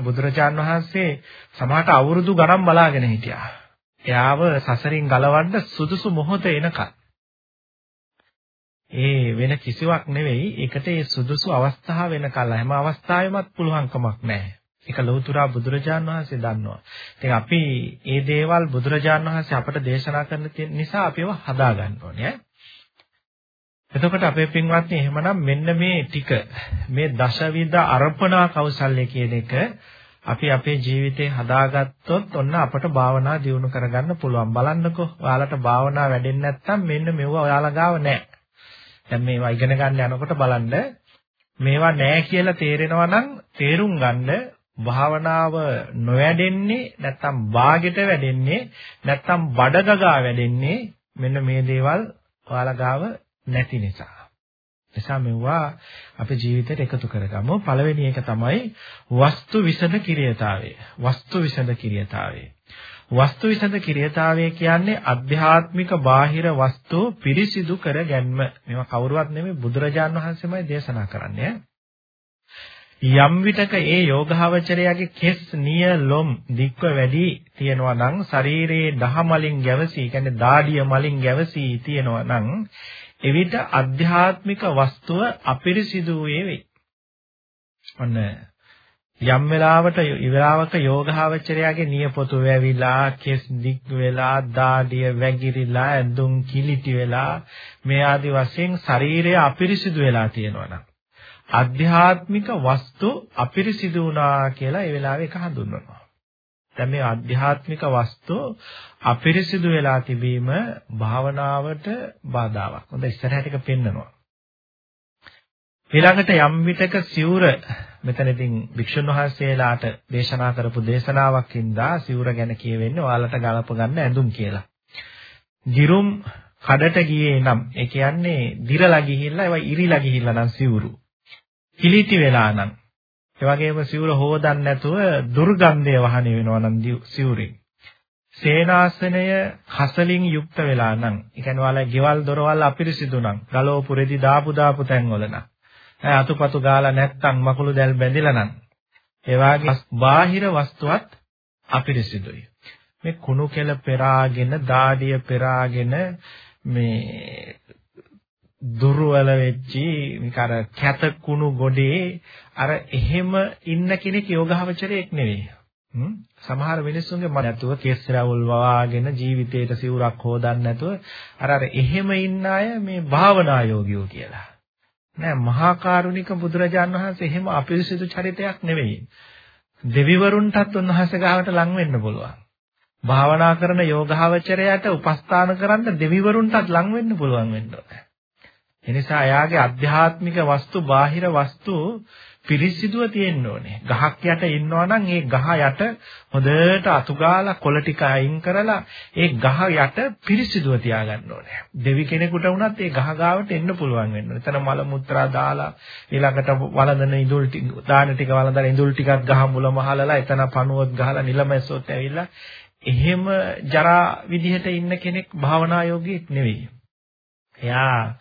බුදුරජාන් වහන්සේ සමහරට අවුරුදු ගණන් බලාගෙන හිටියා. එයාව සසරින් ගලවන්න සුදුසු මොහොත එනකන්. ඒ වෙන කිසිවක් නෙවෙයි. ඒකට ඒ සුදුසු අවස්ථාව වෙනකල් හැම අවස්ථාවෙමත් පුළුවන්කමක් නැහැ. ඒක ලෞතුරා බුදුරජාන් වහන්සේ දන්නවා. ඉතින් අපි මේ දේවල් බුදුරජාන් වහන්සේ අපට දේශනා කරන නිසා අපිව හදා ගන්න ඕනේ. එතකොට අපේ පින්වත්නි එහෙමනම් මෙන්න මේ ටික මේ දශවිධ අර්පණා කෞශල්‍ය කියන එක අපි අපේ ජීවිතේ හදාගත්තොත් ඔන්න අපට භාවනා දියුණු කරගන්න පුළුවන්. බලන්නකෝ ඔයාලට භාවනා වැඩෙන්නේ නැත්නම් මෙන්න මෙව ඔයාලා ගාව නැහැ. දැන් මේවා ඉගෙන ගන්න යනකොට බලන්න මේවා නැහැ කියලා තේරෙනවා නම් තේරුම් ගන්න භාවනාව නොවැඩෙන්නේ නැත්නම් ਬਾගෙට වැඩෙන්නේ නැත්නම් බඩගගා වැඩෙන්නේ මෙන්න මේ දේවල් ඔයාලා ගාව නැති නිසා. නිසා මෙවුවා අපේ ජීවිතයට එකතු කරගමු. පළවෙනි එක තමයි වස්තු විසඳ කිරියතාවය. වස්තු විසඳ කිරියතාවය. වස්තු විසඳ කිරියතාවය කියන්නේ අධ්‍යාත්මික බාහිර වස්තු පිරිසිදු කර ගැනීම. මේවා කවුරුවත් නෙමෙයි බුදුරජාන් වහන්සේමයි දේශනා කරන්නේ. යම් විටක ඒ යෝගාවචරයාගේ කෙස් නිය ලොම් දික්ව වැඩි තියෙනවා නම් ශරීරයේ දහ මලින් ගැවසී කියන්නේ දාඩිය මලින් ගැවසී තියෙනවා නම් එවිට අධ්‍යාත්මික වස්තුව අපිරිසිදු වේ. ඔන්න යම් වෙලාවට ඉවරාවක යෝගාවචරයාගේ නියපොතු වැවිලා, කෙස් දික් වෙලා, දාඩිය වැగిරිලා, ඇඳුම් කිලිටි වෙලා මේ ආදි වශයෙන් ශරීරය අපිරිසිදු වෙලා තියෙනවා අධ්‍යාත්මික වස්තු අපිරිසිදු වුණා කියලා ඒ වෙලාවේ එක හඳුන්වනවා. දැන් මේ ආධ්‍යාත්මික වස්තු අපිරිසිදු වෙලා තිබීම භාවනාවට බාධාවක්. හොඳ ඉස්සරහට එක පෙන්නනවා. ඊළඟට යම් විටක සිවුර මෙතනදී භික්ෂුන් වහන්සේලාට දේශනා කරපු දේශනාවක් ඉඳා සිවුර ගැන කියවෙන්නේ ඔයාලට ගලප ගන්න ඇඳුම් කියලා. ගිරුම් කඩට ගියේ නම් ඒ කියන්නේ දිරලා ගිහිල්ලා ඒවා ඉරිලා ගිහිල්ලා නම් සිවුරු. කිලිටි වෙලා නම් ඒ වගේම සිවුර හොදන්න නැතුව දුර්ගන්ධය වහන වෙනවා නම් සිවුරෙන්. සේනාසනය හසලින් යුක්ත වෙලා නම්, ඒ කියන්නේ ඔයාලා ගෙවල් දොරවල් අපිරිසිදු නම්, ගලෝපු රෙදි දාපු දාපු තැන්වල නම්, අතුපතු ගාලා නැත්තම් මකුළු දැල් බැඳිලා නම්, ඒ වගේ බාහිර වස්තුවත් අපිරිසිදුයි. මේ කුණු කෙල පෙරාගෙන, දාඩිය පෙරාගෙන මේ දුර්වල වෙච්චි නිකර කැත කුණු ගොඩේ අර එහෙම ඉන්න කෙනෙක් යෝගාවචරයක් නෙවෙයි. සමහර මිනිස්සුන්ගේ මන නැතුව කෙස් රැවුල් වවාගෙන ජීවිතේට සිවුරක් හොදන්න නැතුව අර අර එහෙම ඉන්න අය මේ භාවනා යෝගියෝ කියලා. නෑ මහා කරුණික බුදුරජාන් වහන්සේ එහෙම අපිරිසිදු චරිතයක් නෙවෙයි. දෙවිවරුන්ටත් උන්වහන්සේ ගාවට ලං වෙන්න පුළුවන්. භාවනා කරන යෝගාවචරයට උපස්ථාන කරන්න දෙවිවරුන්ටත් ලං වෙන්න පුළුවන් වෙන්න ඕනේ. එනිසා එයාගේ අධ්‍යාත්මික වස්තු බාහිර වස්තු පිරිසිදුව තියෙන්න ඕනේ. ගහක් යට ඉන්නවා නම් ඒ ගහ යට හොඳට අතුගාලා කොළ ටික අයින් කරලා ඒ ගහ යට පිරිසිදුව තියාගන්න ඕනේ. දෙවි කෙනෙකුට වුණත් ඒ ගහ ගාවට එන්න පුළුවන් වෙන්න ඕනේ. එතන මල මුත්‍රා දාලා ඊළඟට වළඳන ඉඳුල් දාන ටික වළඳලා ඉඳුල් ටිකක් ගහ මුල මහලලා එතන පණුවක් ගහලා නිලමැස්සොත් ඇවිල්ලා එහෙම ජරා විදිහට ඉන්න කෙනෙක් භාවනා යෝගීෙක් නෙවෙයි. එයා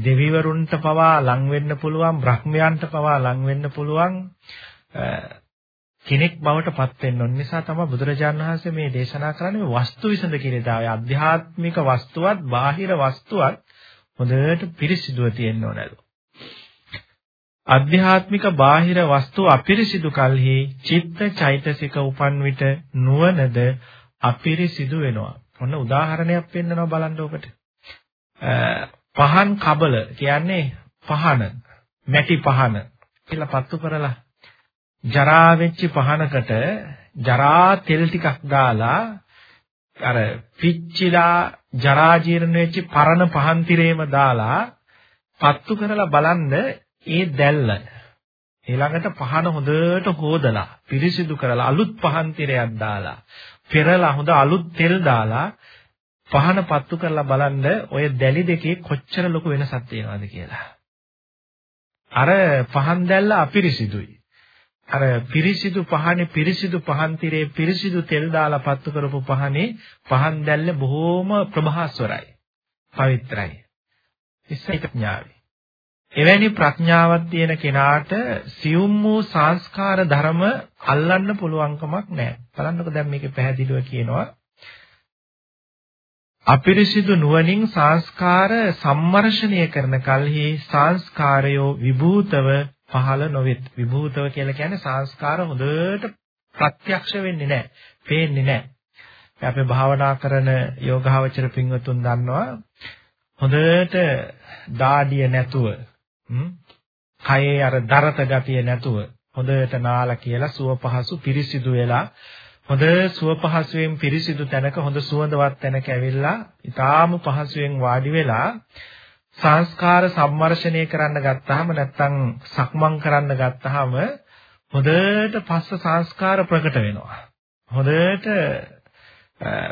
දෙවිවරුන්ට පවා ලං වෙන්න පුළුවන් බ්‍රහ්මයන්ට පවා ලං වෙන්න පුළුවන් කෙනෙක් බවට පත් වෙන්න ඕන නිසා තමයි බුදුරජාණන් වහන්සේ මේ දේශනා කරන්නේ වස්තු විසඳ කියන දාය ආධ්‍යාත්මික වස්තුවත් බාහිර වස්තුවත් හොඳට පිරිසිදුව තියෙන්න ඕනලු. ආධ්‍යාත්මික බාහිර වස්තු අපිරිසිදු කලෙහි චිත්ත චෛතසික උපන් විට නුවණද අපිරිසිදු වෙනවා. ඔන්න උදාහරණයක් පෙන්නනවා බලන්න ඔබට. පහන් කබල කියන්නේ පහන මැටි පහන කියලා පත්තු කරලා ජරා වෙච්ච පහනකට ජරා තෙල් ටිකක් දාලා අර පිච්චිලා ජරා ජීර්ණ වෙච්ච පරණ පහන් තිරේම දාලා පත්තු කරලා බලන්න ඒ දැල්ල. ඊළඟට පහන හොඳට හොදලා පිරිසිදු කරලා අලුත් පහන් තිරයක් දාලා පෙරලා හොඳ අලුත් තෙල් දාලා පහන පත්තු කරලා බලන්න ඔය දැලි දෙකේ කොච්චර ලොකු වෙනසක් තියෙනවද කියලා. අර පහන් දැල්ල අපිරිසිදුයි. අර පිරිසිදු පහනේ පිරිසිදු පහන් තිරේ පිරිසිදු තෙල් දාලා පත්තු කරපු පහනේ පහන් දැල්ල බොහෝම ප්‍රභාස්වරයි. පවිත්‍රායි. ඉස්සෙක ඥාවි. එවැනි ප්‍රඥාවක් තියෙන කෙනාට සියුම් වූ සංස්කාර ධර්ම අල්ලන්න පුළුවන්කමක් නැහැ. බලන්නකො දැන් මේකේ පැහැදිලිව කියනවා අපිරිසිදු නුවණින් සංස්කාර සම්මර්ෂණය කරන කල්හි සංස්කාරයෝ විභූතව පහළ නොවෙත්. විභූතව කියලා කියන්නේ සංස්කාර හොඳට ප්‍රත්‍යක්ෂ වෙන්නේ නැහැ. පේන්නේ නැහැ. අපි භාවනා කරන යෝගාවචර පින්වතුන් දන්නවා හොඳට දාඩිය නැතුව කයේ අර දරත ගතිය නැතුව හොඳට නාලා කියලා සුව පහසු පිරිසිදු වෙලා හොඳ සුව පහසුවෙන් පිරිසිදු තැනක හොඳ සුවඳවත් තැනක ඇවිල්ලා ඊටාම පහසුවෙන් වාඩි වෙලා සංස්කාර සම්මර්ෂණය කරන්න ගත්තාම නැත්තම් සක්මන් කරන්න ගත්තාම හොඳට පස්ස සංස්කාර ප්‍රකට වෙනවා. හොඳට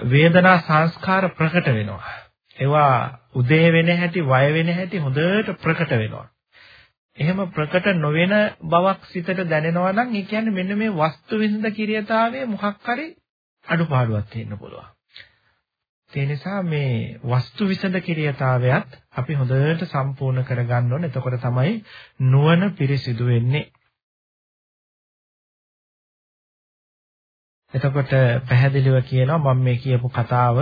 වේදනා සංස්කාර ප්‍රකට වෙනවා. ඒවා උදේ වෙන හැටි, වය වෙන හැටි හොඳට ප්‍රකට වෙනවා. එහෙම ප්‍රකට නොවන බවක් සිතට දැනෙනවා නම් ඒ කියන්නේ මෙන්න මේ වස්තු විසඳ කිරියතාවයේ මොකක් හරි අඩුපාඩුවක් තියෙන්න පුළුවන්. ඒ නිසා මේ වස්තු විසඳ කිරියතාවයත් අපි හොඳට සම්පූර්ණ කරගන්න ඕනේ. එතකොට තමයි නුවණ පිරිසිදු වෙන්නේ. එතකොට පැහැදිලිව කියනවා මම මේ කියපු කතාව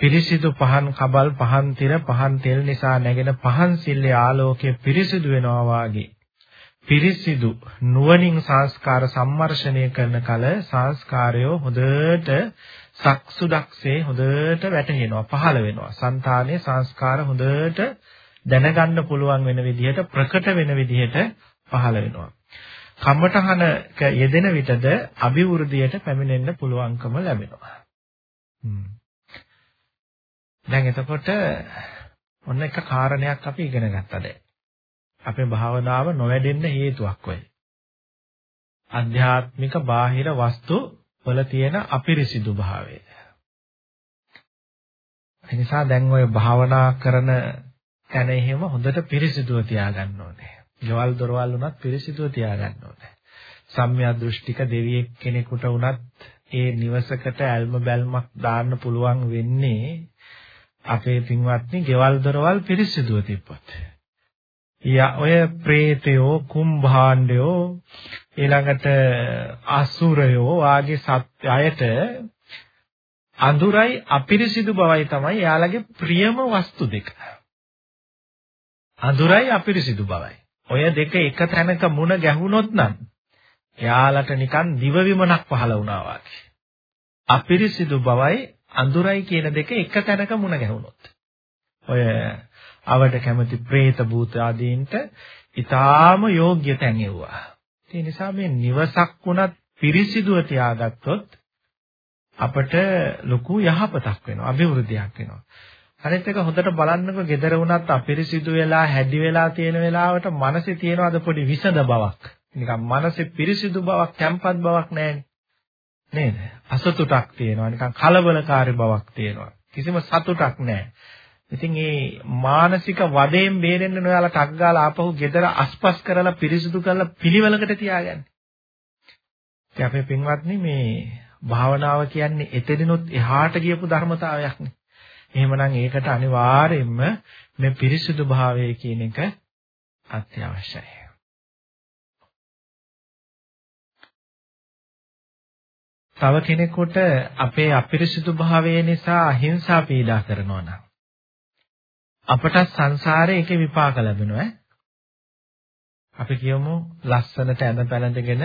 පිරිසිදු පහන් කබල් පහන් තිර පහන් තෙල් නිසා නැගෙන පහන් සිල්ලේ ආලෝකයේ පිරිසිදු වෙනවා වාගේ පිරිසිදු නුවණින් සංස්කාර සම්මර්ෂණය කරන කල සංස්කාරය හොඳට සක්සුඩක්සේ හොඳට වැටහෙනවා පහළ වෙනවා. సంతානයේ සංස්කාර හොඳට දැනගන්න පුළුවන් වෙන විදිහට ප්‍රකට වෙන විදිහට පහළ වෙනවා. කම්මඨහනක යෙදෙන විටද අභිවෘද්ධියට පැමිණෙන්න පුළුවන්කම ලැබෙනවා. දැන් එතකොට ඔන්න එක කාරණයක් අපි ඉගෙන ගත්තා දැන්. අපේ භාවනාව නොවැඩෙන්න හේතුවක් වෙයි. අධ්‍යාත්මික බාහිර වස්තු වල තියෙන අපිරිසිදු භාවය. ඒ නිසා දැන් ඔය භාවනා කරන තැන එහෙම හොඳට පිරිසිදුව තියාගන්න ඕනේ. ගෙවල් දොරවල් උනත් පිරිසිදුව තියාගන්න ඕනේ. සම්මිය දෘෂ්ටික දෙවියෙක් කෙනෙකුට උනත් ඒ නිවසකට ඇල්ම බැල්මක් දාන්න පුළුවන් වෙන්නේ අපේ පින්වත්නි ගෙවල් දොරවල් පිරිසිදුව තිබ්බොත්. යා ඔය പ്രേතයෝ කුම්භාණ්ඩයෝ ඊළඟට අසුරයෝ වාගේ සත්‍යයට අඳුරයි අපිරිසිදු බවයි තමයි යාළගේ ප්‍රියම වස්තු දෙක. අඳුරයි අපිරිසිදු බවයි. ඔය දෙක එක තැනක මුණ ගැහුනොත් නම් යාළට නිකන් දිවවිමනක් පහළ වුණා වගේ. අපිරිසිදු බවයි අඳුරයි කියන දෙක එක තැනක මුණ ගැහුනොත්. ඔය අවට කැමති പ്രേත භූත ආදීන්ට ඊටාම යෝග්‍ය තැන් එවුවා. ඒ නිසා මේ නිවසක් වුණත් පිරිසිදුව තියාගත්තොත් අපට ලොකු යහපතක් වෙනවා, අභිවෘද්ධියක් වෙනවා. අනිත් එක හොඳට බලන්නකො gedara වුණත් අපිරිසිදු වෙලා හැදි වෙලා තියෙන වෙලාවට මනසේ තියෙනවද පොඩි විසඳ බවක්. නිකන් මනසේ පිරිසිදු බවක්, තැම්පත් බවක් නැහැනේ. නේද? අසතුටක් තියෙනවා. නිකන් කලබලකාරී බවක් තියෙනවා. කිසිම සතුටක් නැහැ. ඉතින් මේ මානසික වදයෙන් බේරෙන්න නොයාලා ටක් ගාලා ආපහු ගෙදර අස්පස් කරලා පිරිසිදු කරලා පිළිවෙලකට තියාගන්න. ඉතින් අපේ පින්වත්නි මේ භාවනාව කියන්නේ එතෙදිනුත් එහාට ගියපු ධර්මතාවයක්නේ. එහෙමනම් ඒකට අනිවාර්යයෙන්ම මේ පිරිසිදු භාවය කියන එක අත්‍යවශ්‍යයි. තව කෙනෙකුට අපේ අපිරිසිදු භාවය නිසා අහිංසා පීඩා කරනවා නම් අපට සංසාරේ ඒකේ විපාක ලැබෙනවා අපි කියමු ලස්සනට ඇඳ පැළඳගෙන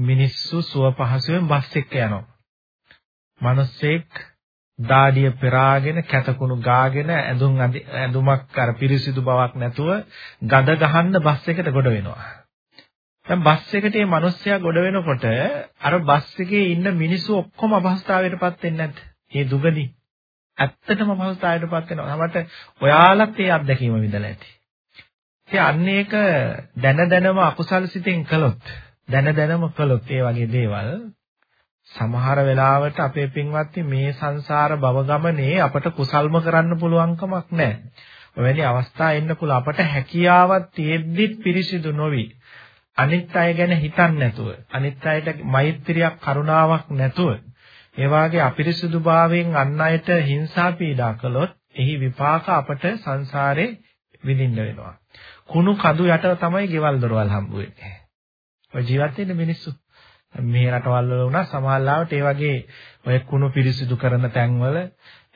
මිනිස්සු සුව පහසුවෙන් බස් එක්ක යනවා. මිනිස්සෙක් දාඩිය පෙරාගෙන කැතකුණු ගාගෙන ඇඳුම් ඇඳුමක් අර පිරිසිදු බවක් නැතුව ගඳ ගහන්න බස් එකට ගොඩ වෙනවා. දැන් බස් එකට මේ මිනිස්සයා ගොඩ වෙනකොට අර බස් එකේ ඉන්න මිනිස්සු ඔක්කොම අපහසුතාවයටපත් වෙන්නේ නැද්ද? මේ දුගදී. ඇත්තටම අපහසුතාවයටපත් වෙනවා. තමයි ඔයාලත් ඒ අත්දැකීම විඳලා ඇති. ඉතින් අන්න ඒක දැන දැනම අකුසල් සිතෙන් කළොත් දැන දැනම කළොත් ඒ වගේ දේවල් සමහර වෙලාවට අපේ පින්වත්නි මේ සංසාර භව ගමනේ අපට කුසල්ම කරන්න පුළුවන් කමක් නැහැ. ඔවැනි අවස්ථා එන්න පුළුවන් අපට හැකියාවක් තියෙද්දිත් පිරිසිදු නොවි අනිත් අය ගැන හිතන්නේ නැතුව අනිත් අයට මෛත්‍රියක් කරුණාවක් නැතුව ඒ වාගේ අපිරිසුදුභාවයෙන් අන් අයට හිංසා පීඩා කළොත් එහි විපාක අපට සංසාරේ විඳින්න වෙනවා. කුණු කඳු යට තමයි ගෙවල් දොරවල් හම්බ වෙන්නේ. ඔය ජීවත් වෙන්න මිනිස්සු මේ රටවල් වල වුණා සමහරවිට ඒ වගේ ඔය කුණු පිරිසිදු කරන තැන්වල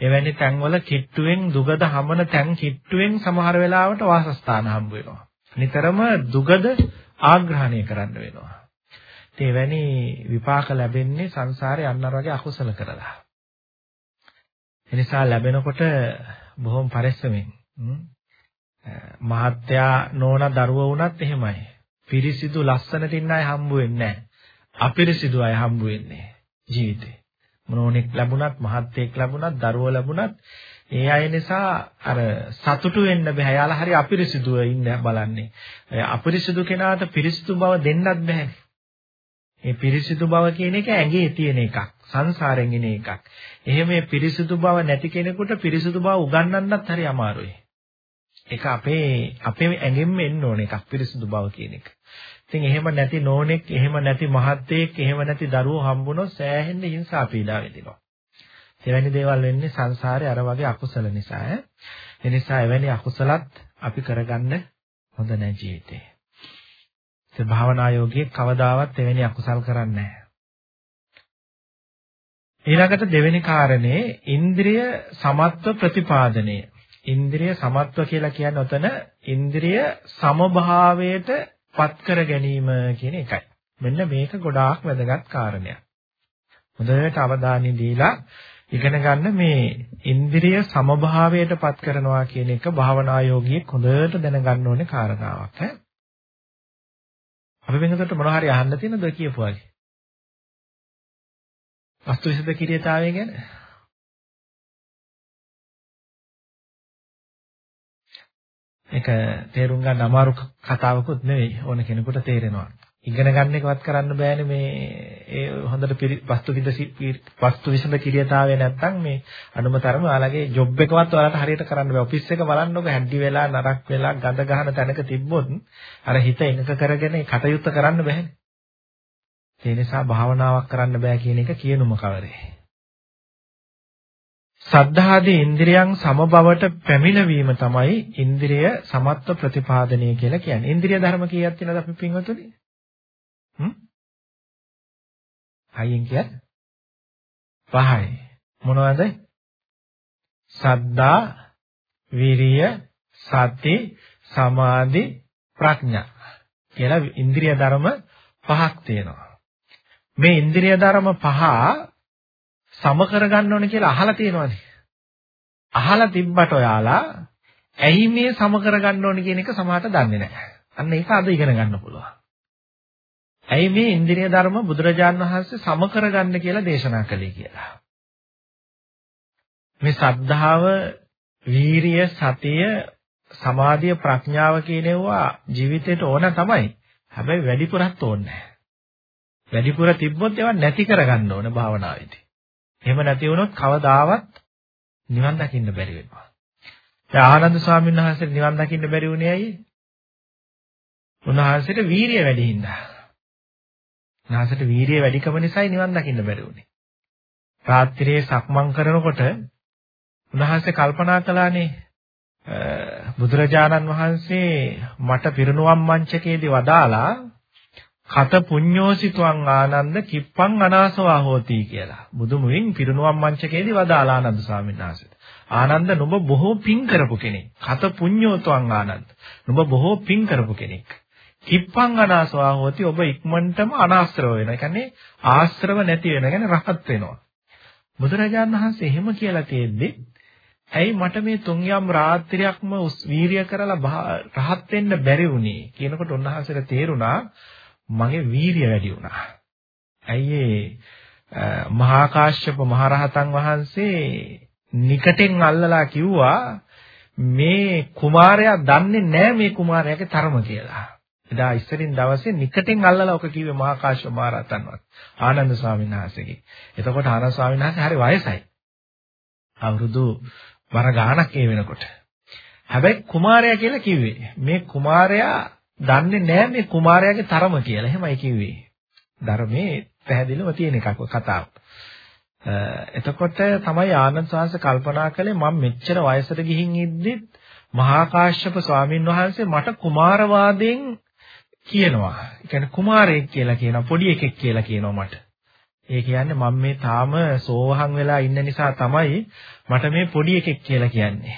එවැනි තැන්වල කිට්ටුවෙන් දුගද හමන තැන් කිට්ටුවෙන් සමහර වෙලාවට වාසස්ථාන හම්බ වෙනවා. නිතරම දුගද ආග්‍රහණය කරන්න වෙනවා. ඒ වැනි විපාක ලැබෙන්නේ සංසාරේ අන්නර වගේ අකුසල කරලා. එනිසා ලැබෙනකොට බොහොම පරිස්සමෙන් මහත්යා නෝන දරුවෝ වුණත් එහෙමයි. පිරිසිදු ලස්සනට ඉන්න අය හම්බ වෙන්නේ නැහැ. අපිරිසිදු අය හම්බ වෙන්නේ ජීවිතේ. මොනෝනෙක් ලැබුණත් මහත්යෙක් ලැබුණත් දරුවෝ ලැබුණත් ඒ අය නිසා අර සතුටු වෙන්න බෑ. යාලා හරි අපිරිසිදුව ඉන්න බලන්නේ. අපිරිසිදු කෙනාට පිරිසිදු බව දෙන්නත් බෑනේ. මේ පිරිසිදු බව කියන එක ඇඟේ තියෙන එකක්. සංසාරයෙන් එන එකක්. එහෙම මේ පිරිසිදු බව නැති කෙනෙකුට පිරිසිදු බව උගන්වන්නත් හරි අමාරුයි. ඒක අපේ අපේ ඇඟෙන්ම එන්න ඕන එකක් පිරිසිදු බව කියන එක. ඉතින් එහෙම නැති නෝනෙක්, එහෙම නැති මහත්තයෙක්, එහෙම නැති දරුවෝ හම්බුනොත් සෑහෙන්න හිංසා පීඩා වෙදිනවා. එවැනි දේවල් වෙන්නේ සංසාරේ අර වගේ අකුසල නිසා. ඒ නිසා එවැනි අකුසලත් අපි කරගන්න හොඳ නැහැ ජීවිතේ. ඒ භාවනා යෝගී කවදාවත් එවැනි අකුසල් කරන්නේ නැහැ. ඊළඟට දෙවෙනි කාරණේ ඉන්ද්‍රිය සමත්ව ප්‍රතිපාදනය. ඉන්ද්‍රිය සමත්ව කියලා කියන්නේ ඔතන ඉන්ද්‍රිය සමභාවයට පත් කර ගැනීම කියන එකයි. මෙන්න මේක ගොඩාක් වැදගත් කාරණයක්. හොඳට අවධානය දීලා ඉගෙන ගන්න මේ ඉන්ද්‍රිය සමභාවයට පත් කරනවා කියන එක භාවනා යෝගියෙක් හොඳට දැනගන්න ඕනේ කාරණාවක්. අපි වෙනකොට මොනවා හරි අහන්න තියෙනවද කියපු වගේ? වස්තු විසද කිරියතාවය ගැන ඒක තේරුම් ගන්න අමාරු කතාවකුත් නෙවෙයි ඕන කෙනෙකුට තේරෙනවා. ඉගෙන ගන්න එකවත් කරන්න බෑනේ මේ ඒ හොඳට වස්තු විද වස්තු විසඳ කිරියතාවේ නැත්තම් මේ අනුමතරම ඔයාලගේ ජොබ් එකවත් ඔයාලට හරියට කරන්න බෑ. ඔෆිස් එක බලන්නකො හැඩි වෙලා නරක් වෙලා ගඳ ගහන තැනක තිබ්බොත් අර හිත එකක කරගෙන කටයුත්ත කරන්න බෑනේ. ඒ නිසා භාවනාවක් කරන්න බෑ කියන එක කියනුම කවරේ. සද්ධාදී ඉන්ද්‍රියන් සමබවට පැමිණවීම තමයි ඉන්ද්‍රිය සමත්ව ප්‍රතිපාදනය කියලා කියන්නේ. ඉන්ද්‍රිය ධර්ම කීයක් තියෙනවද අපි පින්වතුනි? හ්ම්? හයියෙන් කියන්නේ? පහයි. මොනවද? සද්දා, විරිය, සති, සමාධි, ප්‍රඥා කියලා ඉන්ද්‍රිය ධර්ම පහක් තියෙනවා. මේ ඉන්ද්‍රිය ධර්ම පහ සම කරගන්න ඕනේ කියලා අහලා තියෙනවනේ. අහලා තිබ්බට ඔයාලා ඇයි මේ සම කරගන්න ඕනේ කියන එක සමහරට දන්නේ නැහැ. අන්න ඒක අද ඉගෙන ගන්න පුළුවන්. ඇයි මේ ඉන්ද්‍රිය ධර්ම බුදුරජාන් වහන්සේ සම කරගන්න කියලා දේශනා කළේ කියලා. මේ සද්ධාව, වීරිය, සතිය, සමාධිය, ප්‍රඥාව කියනවා ජීවිතේට ඕන තමයි. හැබැයි වැඩිපුරත් ඕනේ නැහැ. වැඩිපුර තිබ්බොත් ඒවා නැති කරගන්න ඕන භාවනාවේදී. එහෙම නැති වුණොත් කවදාවත් නිවන් දකින්න බැරි වෙනවා. දැන් ආනන්ද ස්වාමීන් වහන්සේට නිවන් දකින්න බැරි වුණේ ඇයි? උන්වහන්සේට වීරිය වැඩි හින්දා. උන්වහන්සේට වීරිය වැඩිකම නිසායි නිවන් දකින්න බැරි වුණේ. රාත්‍රියේ සක්මන් කරනකොට උන්වහන්සේ කල්පනා කළානේ බුදුරජාණන් වහන්සේ මට පිරිනුවම් මංචකයේදී වදාලා කත පුඤ්ඤෝසිතුං ආනන්ද කිප්පං අනාසවා හෝති කියලා. බුදුමුවින් පිරිනුවම් මංචකයේදී වදාලා ආනන්ද ස්වාමීන් වහන්සේට. ආනන්ද නුඹ බොහෝ පින් කරපු කෙනෙක්. කත පුඤ්ඤෝතුං ආනන්ද. නුඹ බොහෝ පින් කරපු කෙනෙක්. කිප්පං අනාසවා හෝති ඔබ ඉක්මනටම අනාශ්‍රව වෙනවා. ඒ කියන්නේ ආශ්‍රව නැති වෙනවා. කියන්නේ රහත් වෙනවා. බුදුරජාණන් වහන්සේ එහෙම කියලා තියෙද්දි ඇයි මට මේ තුන් යම් රාත්‍රියක්ම වීරිය කරලා රහත් වෙන්න බැරි වුණේ කියනකොට උන්වහන්සේට තේරුණා මගේ වීරිය වැඩි වුණා. ඇයි ඒ මහා කාශ්‍යප මහරහතන් වහන්සේ නිකටෙන් අල්ලලා කිව්වා මේ කුමාරයා දන්නේ නැහැ මේ කුමාරයාගේ තරම කියලා. එදා ඉස්සරින් දවසේ නිකටෙන් අල්ලලා ඔක කිව්වේ මහා කාශ්‍යප මහරහතන් වහන්සේ. ආනන්ද ස්වාමීන් වහන්සේගේ. එතකොට ආනන්ද ස්වාමීන් වහන්සේ හරි වයසයි. අවුරුදු වර ගාණක් ඒ වෙනකොට. හැබැයි කුමාරයා කියලා කිව්වේ මේ කුමාරයා දන්නේ නැහැ මේ කුමාරයාගේ තරම කියලා. එහෙමයි කිව්වේ. ධර්මයේ පැහැදිලිව තියෙන එකක් කතාව. එතකොට තමයි ආනන්ද සාංශ කල්පනා කළේ මම මෙච්චර වයසට ගිහින් ඉද්දිත් මහා කාශ්‍යප ස්වාමින් වහන්සේ මට කුමාරවාදයෙන් කියනවා. ඒ කියන්නේ කුමාරයෙක් කියලා කියනවා පොඩි එකෙක් කියලා කියනවා මට. ඒ කියන්නේ මම මේ තාම සෝවහන් වෙලා ඉන්න නිසා තමයි මට මේ පොඩි එකෙක් කියලා කියන්නේ.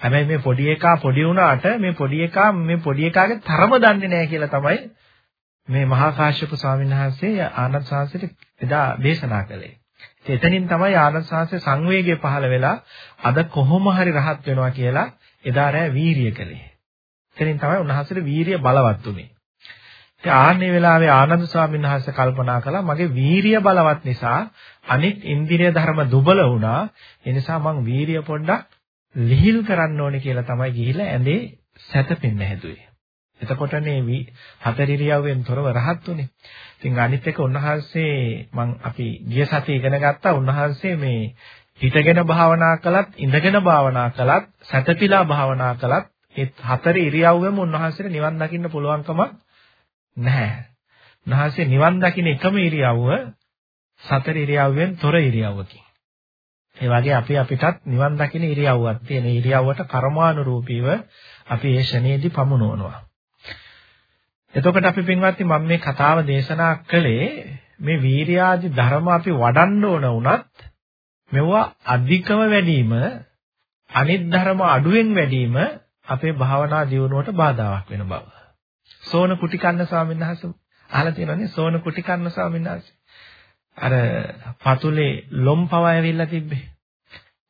හැබැයි මේ පොඩි එකා පොඩි වුණාට මේ පොඩි එකා මේ පොඩි එකාගේ තරම දන්නේ නැහැ කියලා තමයි මේ මහා කාශ්‍යප ස්වාමීන් වහන්සේ ආනන්ද සාංශයට එදා දේශනා කළේ. එතනින් තමයි ආනන්ද සාංශේ සංවේගය පහළ වෙලා අද කොහොම හරි රහත් වෙනවා කියලා එදා රෑ වීරිය කළේ. එතනින් තමයි උන්වහන්සේට වීරිය බලවත් උනේ. ඉතින් ආන්නේ වෙලාවේ ආනන්ද ස්වාමීන් වහන්සේ කල්පනා කළා මගේ වීරිය බලවත් නිසා අනිත් ඉන්ද්‍රිය ධර්ම දුබල වුණා. ඒ නිසා මං වීරිය පොඩ්ඩක් ලිහිල් කරන්න ඕනේ කියලා තමයි ගිහිලා ඇඳේ සැතපෙන්න හැදුවේ. එතකොටනේ හතර ඉරියව්වෙන් තොරව රහත් උනේ. ඉතින් අනිත් එක උන්වහන්සේ මං අපි ගිය සතියේ ඉගෙන ගත්තා උන්වහන්සේ මේ හිතගෙන භාවනා කළත් ඉඳගෙන භාවනා කළත් සැතපීලා භාවනා කළත් ඒ හතර ඉරියව්වෙම උන්වහන්සේට නිවන් දකින්න පුළුවන්කමක් නැහැ. උන්වහන්සේ නිවන් දකින්න එකම ඉරියව්ව සතර ඉරියව්වෙන් තොර ඉරියව්වකින්. ඒ වගේ අපි අපිටත් නිවන් දකින්න ඉරියව්වක් තියෙන ඉරියව්වට කර්මානුරූපීව අපි ඒ ෂණේදී පමුණවනවා. එතකොට අපි පින්වත්නි මම මේ කතාව දේශනා කළේ මේ වීර්යාදි ධර්ම අපි වඩන්න ඕන වුණත් මෙවුවා අධිකම වැඩිම අනිත් ධර්ම අඩුවෙන් වැඩිම අපේ භාවනා දියුණුවට බාධාවක් වෙන බව. සෝන කුටිකන්න ස්වාමීන් වහන්සේ අහලා තියෙනවනේ සෝන කුටිකන්න ස්වාමීන් වහන්සේ. අර පතුලේ ලොම් පව ඇවිල්ලා තිබ්බේ.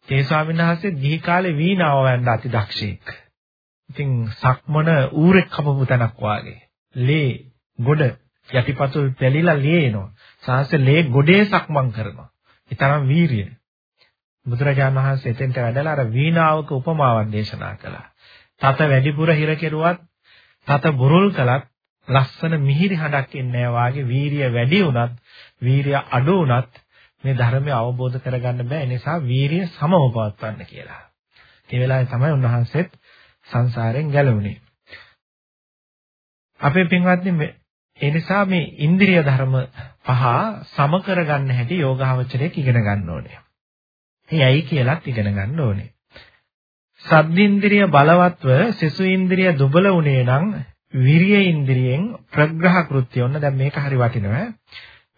ඒ ස්වාමීන් වහන්සේ ගිහි කාලේ වීණාව වැන්න අති දක්ෂයෙක්. ඉතින් සක්මන ඌරෙක් කපපු තැනක් වාගේ. ලේ ගොඩ යටිපතුල් පැලිලා ලේ එනවා. සාහස ලේ ගොඩේ සක්මන් කරනවා. ඒ තරම් වීරිය. බුදුරජාණන් වහන්සේ එතෙන්ට වැඩලා අර වීණාවක උපමාවක් දේශනා කළා. තත වැඩිපුර හිර කෙරුවත් තත බුරුල් කළත් ලස්සන මිහිරි හඬක් එන්නේ වාගේ වීරිය වැඩි වුණත් වීරිය අඩු වුණත් මේ ධර්මය අවබෝධ කරගන්න බෑ. ඒ නිසා වීරිය සමව පවත්වන්න කියලා. ඒ වෙලාවේ තමයි උන්වහන්සේත් සංසාරයෙන් ගැලවුණේ. අපේ පින්වත්නි ඒ නිසා මේ ඉන්ද්‍රිය ධර්ම පහ සම කරගන්න හැටි යෝගාවචරයක් ඉගෙන ගන්න ඕනේ. එයයි කියලාත් ඉගෙන ගන්න ඕනේ. සද්දින්ද්‍රිය බලවත්ව සසු ඉන්ද්‍රිය දුබල වුණේ නම් විරිය ඉන්ද්‍රියෙන් ප්‍රග්‍රහ කෘත්‍ය ඔන්න දැන් මේක හරි වටිනවා.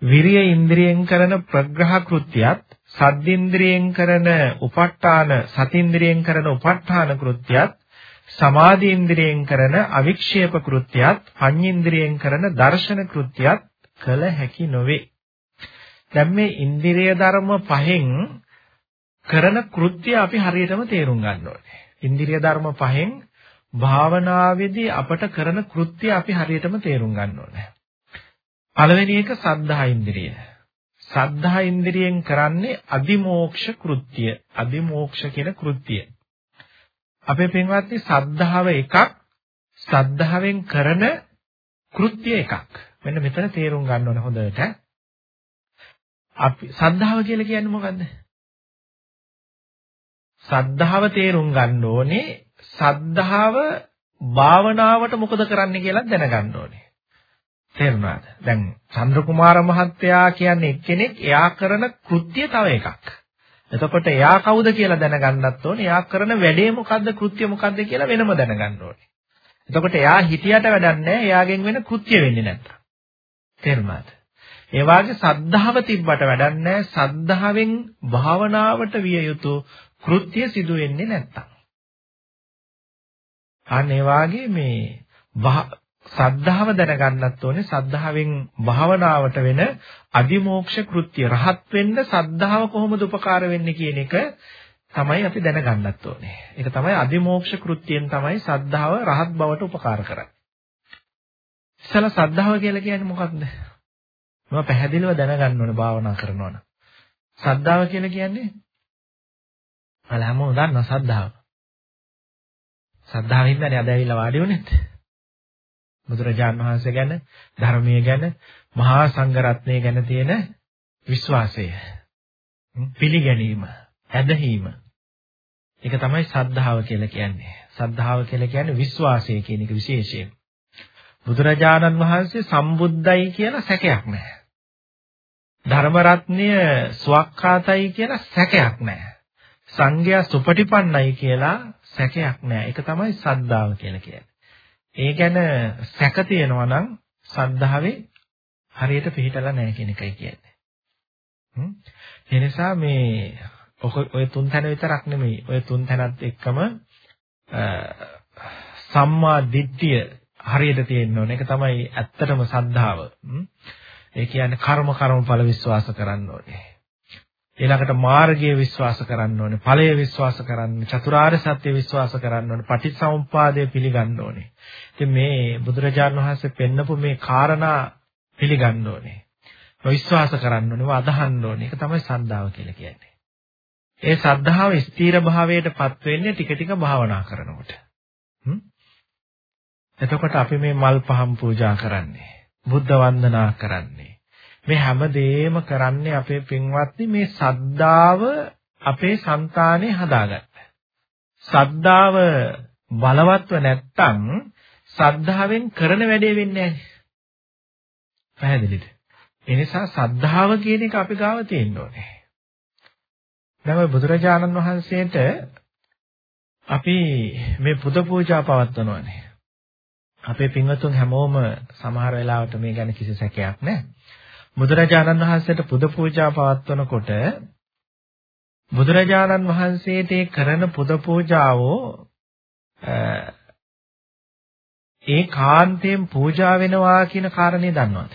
විරිය ඉන්ද්‍රියෙන් කරන ප්‍රග්‍රහ කෘත්‍යයත් සද්දින්ද්‍රියෙන් කරන උප ဋ ාණ සතින්ද්‍රියෙන් කරන උප ဋ ාණ කෘත්‍යයත් සමාධි ඉන්ද්‍රියෙන් කරන අවික්ෂේප කෘත්‍යයත් පඤ්ඤේන්ද්‍රියෙන් කරන දර්ශන කෘත්‍යයත් කළ හැකි නොවේ. දැන් මේ ඉන්ද්‍රිය ධර්ම පහෙන් කරන කෘත්‍ය අපි හරියටම තේරුම් ගන්න ඕනේ. ඉන්ද්‍රිය ධර්ම පහෙන් භාවනාවේදී අපට කරන කෘත්‍ය අපි හරියටම තේරුම් ගන්න ඕනේ. පළවෙනි එක සද්ධා ඉන්ද්‍රිය. සද්ධා ඉන්ද්‍රියෙන් කරන්නේ අදිමෝක්ෂ කෘත්‍ය. අදිමෝක්ෂ කියන කෘත්‍ය. අපේ පින්වත්නි සද්ධාව එකක් සද්ධාවෙන් කරන කෘත්‍ය එකක්. මෙන්න මෙතන තේරුම් ගන්න ඕන හොඳට. අපි සද්ධාව කියලා කියන්නේ මොකද්ද? සද්ධාව තේරුම් ගන්න ඕනේ සද්ධාව භාවනාවට මොකද කරන්නේ කියලා දැනගන්න ඕනේ. තේරුණාද? දැන් චන්ද්‍ර කුමාර මහත්තයා කියන්නේ එක්කෙනෙක් එයා කරන කෘත්‍ය තව එකක්. එතකොට එයා කවුද කියලා දැනගන්නත් ඕනේ. එයා කරන වැඩේ මොකද්ද, කෘත්‍ය මොකද්ද කියලා වෙනම දැනගන්න ඕනේ. එතකොට එයා හිතියට වැඩක් නැහැ. එයාගෙන් වෙන කෘත්‍ය වෙන්නේ නැත්තම්. තේරුණාද? ඒ වාගේ සද්ධාව තිබ්බට වැඩක් නැහැ. සද්ධාවෙන් භාවනාවට විය යුතු කෘත්‍ය සිදු වෙන්නේ නැත්තම්. අන්න ඒ වාගේ මේ සද්ධාව දැනගන්නත් ඕනේ සද්ධාවෙන් භාවනාවට වෙන අදිමෝක්ෂ කෘත්‍ය රහත් වෙන්න සද්ධාව කොහොමද උපකාර වෙන්නේ කියන එක තමයි අපි දැනගන්නත් ඕනේ. ඒක තමයි අදිමෝක්ෂ කෘත්‍යයෙන් තමයි සද්ධාව රහත් බවට උපකාර කරන්නේ. ඉතල සද්ධාව කියලා කියන්නේ මොකක්ද? මම පැහැදිලිව දැනගන්න ඕනේ භාවනා කරනවා නම්. සද්ධාව කියලා කියන්නේ අල හැමෝම දන්නවා සද්ධාව. සද්ධාවෙන්දනේ අද ඇවිල්ලා වාඩි වුණෙත්. බුදුරජාන් වහන්සේ ගැන ධර්මයේ ගැන මහා සංඝරත්නය ගැන තියෙන විශ්වාසය. පිළිගැනීම ඇදහිීම ඒක තමයි සද්ධාව කියලා කියන්නේ. සද්ධාව කියලා කියන්නේ විශ්වාසය කියන එක විශේෂයෙන්. බුදුරජාණන් වහන්සේ සම්බුද්ධයි කියලා සැකයක් නැහැ. ධර්ම රත්නය ස්වක්ඛාතයි කියලා සැකයක් නැහැ. සංඝයා සුපටිපන්නයි කියලා සැකයක් නෑ. ඒක තමයි සද්ධාව කියලා කියන්නේ. ඒ ගැන සැක තියෙනවා නම් සද්ධාවේ හරියට පිළිහිටලා නැහැ කියන එකයි කියන්නේ. හ්ම්. ඒ නිසා මේ ඔය තුන් තැන විතරක් නෙමෙයි. ඔය තුන් තැනත් එක්කම සම්මා දිට්ඨිය හරියට තියෙන්න ඕනේ. ඒක තමයි ඇත්තටම සද්ධාව. ඒ කියන්නේ කර්ම කර්මඵල විශ්වාස කරන්න ඕනේ. ඊළඟට මාර්ගය විශ්වාස කරන්න ඕනේ. ඵලය විශ්වාස කරන්න, චතුරාර්ය සත්‍ය විශ්වාස කරන්න ඕනේ. පටිච්චසමුප්පාදය පිළිගන්න ඕනේ. ඉතින් මේ බුදුරජාණන් වහන්සේ පෙන්නපු මේ කාරණා පිළිගන්න ඕනේ. විශ්වාස කරන්න ඕනේ, අදහන්න ඕනේ. ඒක තමයි සද්ධාව කියලා කියන්නේ. ඒ සද්ධාව ස්ථීර භාවයටපත් වෙන්නේ ටික ටික භාවනා කරනකොට. එතකොට අපි මේ මල් පහම් පූජා කරන්නේ, බුද්ධ වන්දනා කරන්නේ. මේ හැම දෙයක්ම කරන්නේ අපේ පින්වත්නි මේ සද්ධාව අපේ సంతානේ හදාගන්න. සද්ධාව බලවත්ව නැත්තම් සද්ධාවෙන් කරන වැඩේ වෙන්නේ නැහැ. පැහැදිලිද? ඒ නිසා සද්ධාව කියන එක අපි ගාව තියෙන්න ඕනේ. දැන් බුදුරජාණන් වහන්සේට අපි මේ පුද පූජා පවත්වනවානේ. අපේ පින්වතුන් හැමෝම සමහර වෙලාවට මේ ගැන කිසි සැකයක් නැහැ. බුදුරජාණන් වහන්සේට පුද පූජා පවත්වනකොට බුදුරජාණන් වහන්සේට කරන පුද පූජාවෝ ඒ කාන්තයෙන් පූජා වෙනවා කියන කාරණේ දන්නවද?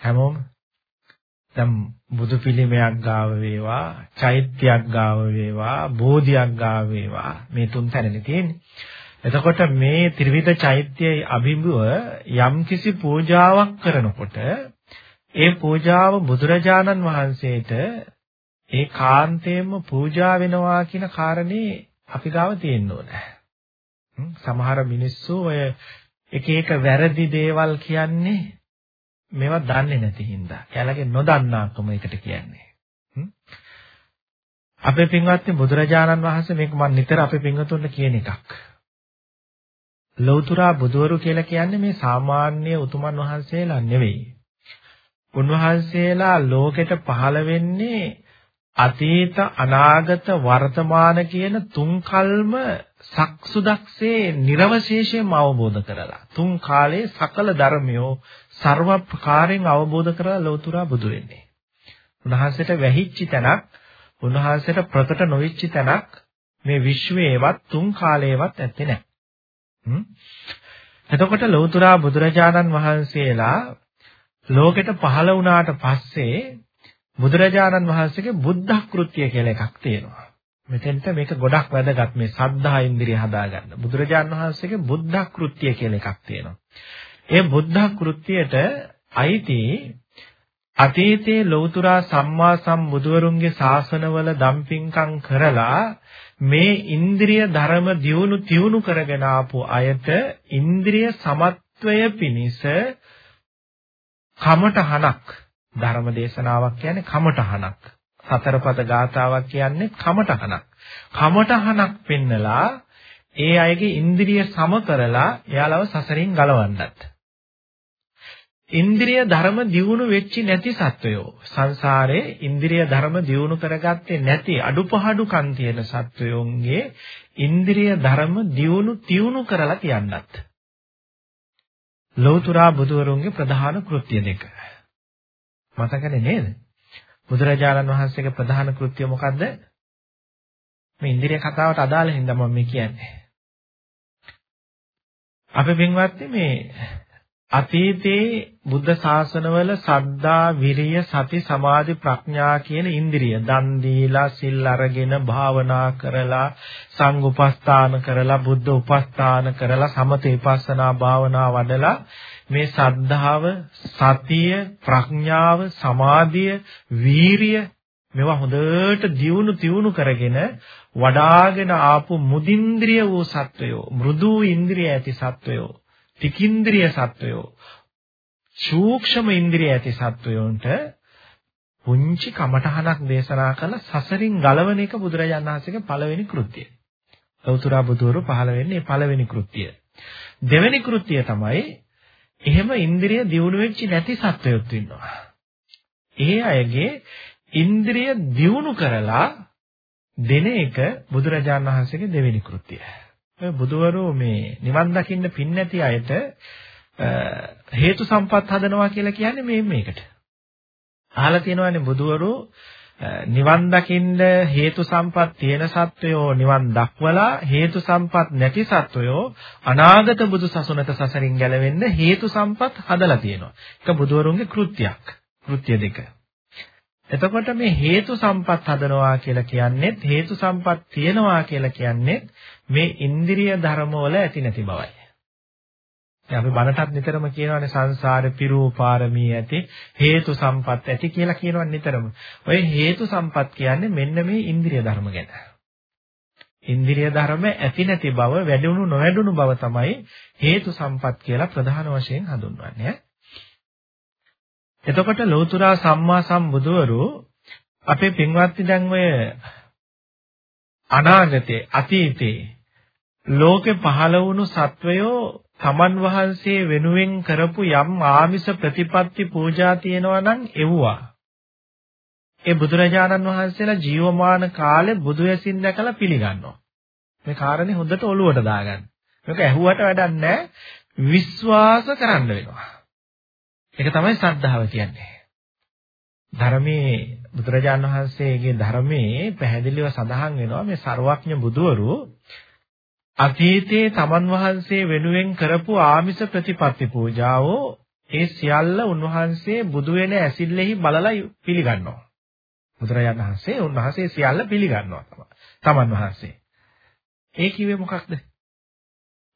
හැමෝම දැන් බුදු පිළිමයක් ගාව වේවා, චෛත්‍යයක් ගාව වේවා, බෝධියක් ගාව වේවා මේ තුන් තැනනේ තියෙන්නේ. එතකොට මේ ත්‍රිවිධ චෛත්‍යයේ අභිභව යම්කිසි පූජාවක් කරනකොට ඒ පූජාව බුදුරජාණන් වහන්සේට ඒ කාන්තේම පූජා වෙනවා කියන කාරණේ අපි ගාව තියෙන්න ඕනේ. සමහර මිනිස්සු ඔය එක එක වැරදි දේවල් කියන්නේ මේවා දන්නේ නැති හින්දා. එයාලගේ නොදන්නාකම එකට කියන්නේ. අපේ පින්වත්නි බුදුරජාණන් වහන්සේ මේක මම නිතර අපේ පින්වතුන්ට කියන එකක්. ලෞතුරා බුදවරු කියලා කියන්නේ මේ සාමාන්‍ය උතුමන් වහන්සේලා නෙවෙයි. උන්වහන්සේලා ලෝකෙට පහළ වෙන්නේ අතීත අනාගත වර්තමාන කියන තුන් කල්ම සක්සුදක්සේ නිර්වශේෂයෙන්ම අවබෝධ කරලා තුන් කාලේ සකල ධර්මියෝ ਸਰව ප්‍රකාරයෙන් අවබෝධ කරලා ලෞතුරා බුදු වෙන්නේ. උන්වහන්සේට වැහිච්ච තැනක් උන්වහන්සේට ප්‍රකට නොවිච්ච තැනක් මේ විශ්වයේවත් තුන් කාලයේවත් ඇත්තේ නැහැ. එතකොට ලෞතුරා බුදුරජාණන් වහන්සේලා ලෝකෙට පහළ වුණාට පස්සේ බුදුරජාණන් වහන්සේගේ බුද්ධ කෘත්‍ය කියලා එකක් තියෙනවා. මෙතෙන්ට මේක ගොඩක් වැදගත් මේ සද්ධා ඉන්ද්‍රිය හදාගන්න. බුදුරජාණන් වහන්සේගේ බුද්ධ කෘත්‍ය කියලා එකක් තියෙනවා. ඒ බුද්ධ කෘත්‍යයට අයිති අතීතයේ ලෞතුරා සම්මා සම්බුදුවරුන්ගේ ශාසනවල දම්පින්කම් කරලා මේ ඉන්ද්‍රිය ධර්ම දියුණු තියුණු කරගෙන ආපු අයට ඉන්ද්‍රිය සමත්වය පිණිස කමටහනක් ධර්ම දේශනාවක් කියන්නේ කමටහනක් සතරපද ගාථාවක් කියන්නේ කමටහනක් කමටහනක් පෙන්නලා ඒ අයගේ ඉන්ද්‍රිය සම කරලා එයාලව සසරින් ගලවන්නත්. ඉන්ද්‍රිය ධර්ම දියුණු වෙච්චි නැති සත්වයෝ. සංසාරේ ඉන්ද්‍රිය ධර්ම දියුණු කරගත්තේ නැති අඩුපහඩුකම් තියෙන සත්වයෝන්ගේ ඉන්ද්‍රිය ධර්ම දියුණු තියුණු කරලා තියන්නත්. ලෞතුරා බුදුවරුන්ගේ ප්‍රධාන කෘත්‍ය දෙක. මතකනේ නේද? බුදුරජාණන් වහන්සේගේ ප්‍රධාන කෘත්‍ය මොකද්ද? මේ ඉන්ද්‍රිය කතාවට අදාළ හින්දා මම මේ කියන්නේ. අපි පින්වත්නි මේ අතීතයේ බුද්ධ ශාසනවල සද්ධා විරිය සති සමාධි ප්‍රඥා කියන ඉන්ද්‍රිය දන් දීලා සිල් අරගෙන භාවනා කරලා සංඝ උපස්ථාන කරලා බුද්ධ උපස්ථාන කරලා සමත විපස්සනා භාවනා වඩලා මේ සද්ධාව සතිය ප්‍රඥාව සමාධිය වීරිය මේවා හොඳට දියුණු තියුණු කරගෙන වඩාගෙන ආපු මුදින්ද්‍රිය වූ සත්වයෝ මෘදු ඉන්ද්‍රිය ඇති සත්වයෝ තිකින්ද්‍රිය සත්වයෝ සූක්ෂම ඉන්ද්‍රිය ඇති සත්වයොන්ට පුංචි කමඨහනක් දේශනා කළ සසරින් ගලවන එක බුදුරජාණන් වහන්සේගේ පළවෙනි කෘත්‍යය. ලෞතුරා බුදුවරු පහළ වෙන්නේ පළවෙනි කෘත්‍යය. දෙවෙනි කෘත්‍යය තමයි එහෙම ඉන්ද්‍රිය දියුණු වෙච්ච නැති සත්වයොත් ඉන්නවා. ඒ අයගේ ඉන්ද්‍රිය දියුණු කරලා දෙන එක බුදුරජාණන් වහන්සේගේ දෙවෙනි කෘත්‍යය. ඔය බුදවරු මේ නිවන් දකින්න පින් නැති අයට හේතු සම්පත් හදනවා කියලා කියන්නේ මේ මේකට. අහලා තියෙනවානේ බුදවරු නිවන් දකින්න හේතු සම්පත් තියෙන සත්වයෝ නිවන් දක්වලා හේතු සම්පත් නැති සත්වයෝ අනාගත බුදු සසුනට සසරින් ගැලවෙන්න හේතු සම්පත් හදලා තියෙනවා. ඒක බුදවරුන්ගේ කෘත්‍යයක්. කෘත්‍ය දෙක. එතකොට මේ හේතු සම්පත් හදනවා කියලා කියන්නේ හේතු සම්පත් තියනවා කියලා කියන්නේ මේ ඉන්ද්‍රිය ධර්මවල ඇති නැති බවයි. දැන් අපි බණටත් නිතරම කියනවානේ සංසාරේ පිරූ පාරමී ඇති හේතු සම්පත් ඇති කියලා කියනවා නිතරම. ඔය හේතු සම්පත් කියන්නේ මෙන්න මේ ඉන්ද්‍රිය ධර්ම ගැන. ඉන්ද්‍රිය ධර්ම ඇති නැති බව වැඩුණු නොවැඩුණු බව තමයි හේතු සම්පත් කියලා ප්‍රධාන වශයෙන් හඳුන්වන්නේ. එතකොට ලෞතුරා සම්මා සම්බුදවරු අපේ පින්වත්නි දැන් ඔය අනාගතේ අතීතේ ලෝකේ පහළ වුණු සත්වයෝ තමන් වහන්සේ වෙනුවෙන් කරපු යම් ආමිෂ ප්‍රතිපත්ති පූජා තියෙනවා නම් එව්වා. ඒ බුදුරජාණන් වහන්සේලා ජීවමාන කාලේ බුදු ඇසින් දැකලා පිළිගන්නවා. මේ කාරණේ හොඳට ඔලුවට දාගන්න. මේක ඇහුවට වැඩක් නැහැ. විශ්වාස කරන්න වෙනවා. ඒක තමයි ශ්‍රද්ධාව කියන්නේ. ධර්මයේ බුදුරජාණන් වහන්සේගේ ධර්මයේ පැහැදිලිව සඳහන් වෙනවා මේ ਸਰවඥ බුදවරු අතීතයේ තමන් වහන්සේ වෙනුවෙන් කරපු ආමිස ප්‍රතිපත්ති පූජාවෝ ඒ සියල්ල උන්වහන්සේ බුදු වෙන ඇසිල්ලෙහි බලලා පිළිගන්නවා. බුදුරජාණන් වහන්සේ උන්වහන්සේ සියල්ල පිළිගන්නවා තමයි. තමන් වහන්සේ. ඒ කිව්වේ මොකක්ද?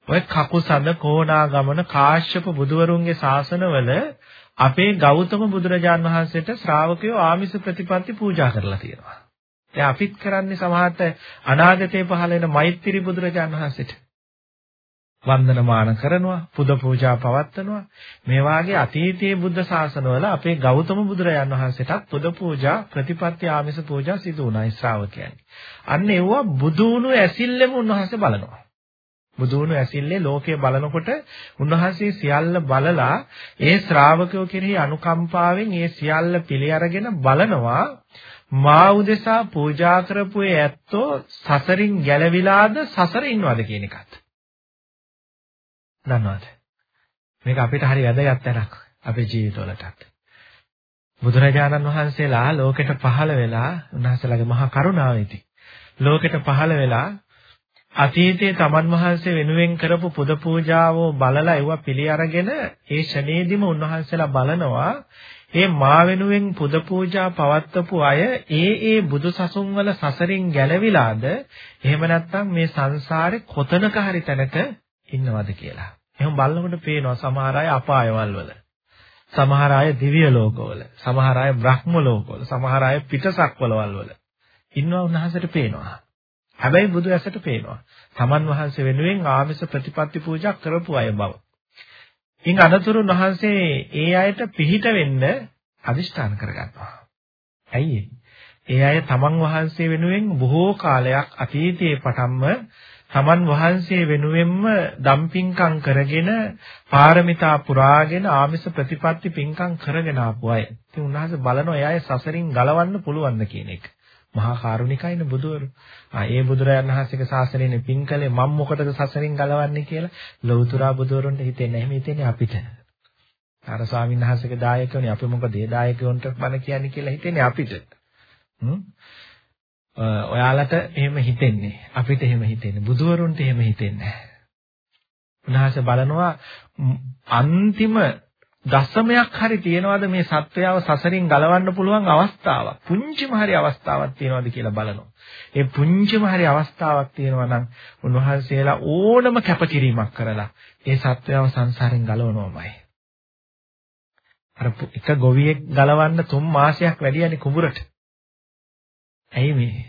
ඔය කකුසඳ කෝණාගමන කාශ්‍යප බුදුවරුන්ගේ ශාසනවල අපේ ගෞතම බුදුරජාන් වහන්සේට ශ්‍රාවකයෝ ආමිස ප්‍රතිපත්ති පූජා කරලා තියෙනවා. දැන් අපිත් කරන්නේ සමහරට අනාගතේ පහළ වෙන මෛත්‍රී බුදුරජාන් වහන්සේට වන්දනමාන කරනවා, පුද පූජා පවත්වනවා. මේ වාගේ අතීතයේ බුද්ධ ශාසනවල අපේ ගෞතම බුදුරජාන් වහන්සේටත් පුද පූජා, ප්‍රතිපත්ති ආමිස පූජා සිදු වුණා ශ්‍රාවකයන්. අන්න ඒවා බුදුණු ඇසිල්ලෙම උන්වහන්සේ බලනවා. බුදුණු ඇසිල්ලේ ලෝකය බලනකොට උන්වහන්සේ සියල්ල බලලා ඒ ශ්‍රාවකයෝ කෙරෙහි අනුකම්පාවෙන් ඒ සියල්ල පිළි අරගෙන බලනවා මා උදෙසා පූජා කරපු ඒ ඇත්තෝ සසරින් ගැලවිලාද සසරේ ඉන්නවද කියන එකත්. දන්නවද? මේක අපිට හරි වැදගත් තැනක් අපේ ජීවිතවලටත්. බුදුරජාණන් වහන්සේලා ලෝකෙට පහළ වෙලා උන්වහන්සේලාගේ මහා කරුණාව ඇති. ලෝකෙට පහළ වෙලා අතීතයේ තමන් වහන්සේ වෙනුවෙන් කරපු පුද පූජාවෝ බලලා ඒවා පිළි අරගෙන ඒ ෂණේදිම උන්වහන්සේලා බලනවා ඒ මා වෙනුවෙන් පුද පූජා පවත්වපු අය ඒ ඒ බුදු සසුන් වල සසරින් ගැලවිලාද එහෙම නැත්නම් මේ සංසාරේ කොතනක හරි තැනක ඉන්නවද කියලා. එහෙනම් බලනකොට පේනවා සමහර අය අපායවල වල. සමහර අය දිව්‍ය ලෝකවල, සමහර අය බ්‍රහ්ම ලෝකවල, සමහර අය පිටසක්වලවල් වල. ඉන්නවා උන්වහන්සේට පේනවා. හැබැයි බුදු ඇසට පේනවා. තමන් වහන්සේ වෙනුවෙන් ආමිස ප්‍රතිපත්ති පූජා කරපු අය බව. ඉන් අනතුරු වහන්සේ ඒ අයට පිහිට වෙන්න අදිෂ්ඨාන කරගන්නවා. ඇයි ඒ අය තමන් වහන්සේ වෙනුවෙන් බොහෝ කාලයක් අතීතයේ පටන්ම තමන් වහන්සේ වෙනුවෙන්ම දම්පින්කම් කරගෙන පාරමිතා පුරාගෙන ආමිස ප්‍රතිපත්ති පින්කම් කරගෙන ආපු අය. ඉතින් උන්වහන්සේ බලනවා එයාගේ සසරින් ගලවන්න පුළුවන්ද කියන එක. මහා කාරුණිකයිනේ බුදුවරු. ආ ඒ බුදුරයන් වහන්සේගේ ශාසනයනේ පින්කලේ මම මොකටද සසරින් ගලවන්නේ කියලා ලෞතුරා බුදුවරුන්ට හිතෙන්නේ නැහැ. හිතෙන්නේ අපිට. අර ස්වාමීන් වහන්සේගේ දායකයෝනේ අපි මොකද ඒ දායකයන්ට බණ කියන්නේ කියලා හිතෙන්නේ අපිට. හ්ම්. ඔයාලට එහෙම හිතෙන්නේ. අපිට එහෙම හිතෙන්නේ. බුදුවරුන්ට එහෙම හිතෙන්නේ නැහැ. උන්වහන්සේ බලනවා අන්තිම දශමයක් හරි තියනවාද මේ සත්වයාව සසරින් ගලවන්න පුළුවන් අවස්ථාවක්. පුංචිම හරි අවස්ථාවක් තියනවාද කියලා බලනවා. ඒ පුංචිම හරි අවස්ථාවක් තියෙනවා නම් උන්වහන්සේලා ඕනම කැපකිරීමක් කරලා ඒ සත්වයාව සංසාරෙන් ගලවනවමයි. අර එක ගොවියෙක් ගලවන්න තුන් මාසයක් වැඩියනේ කුඹුරට. ඇයි මේ?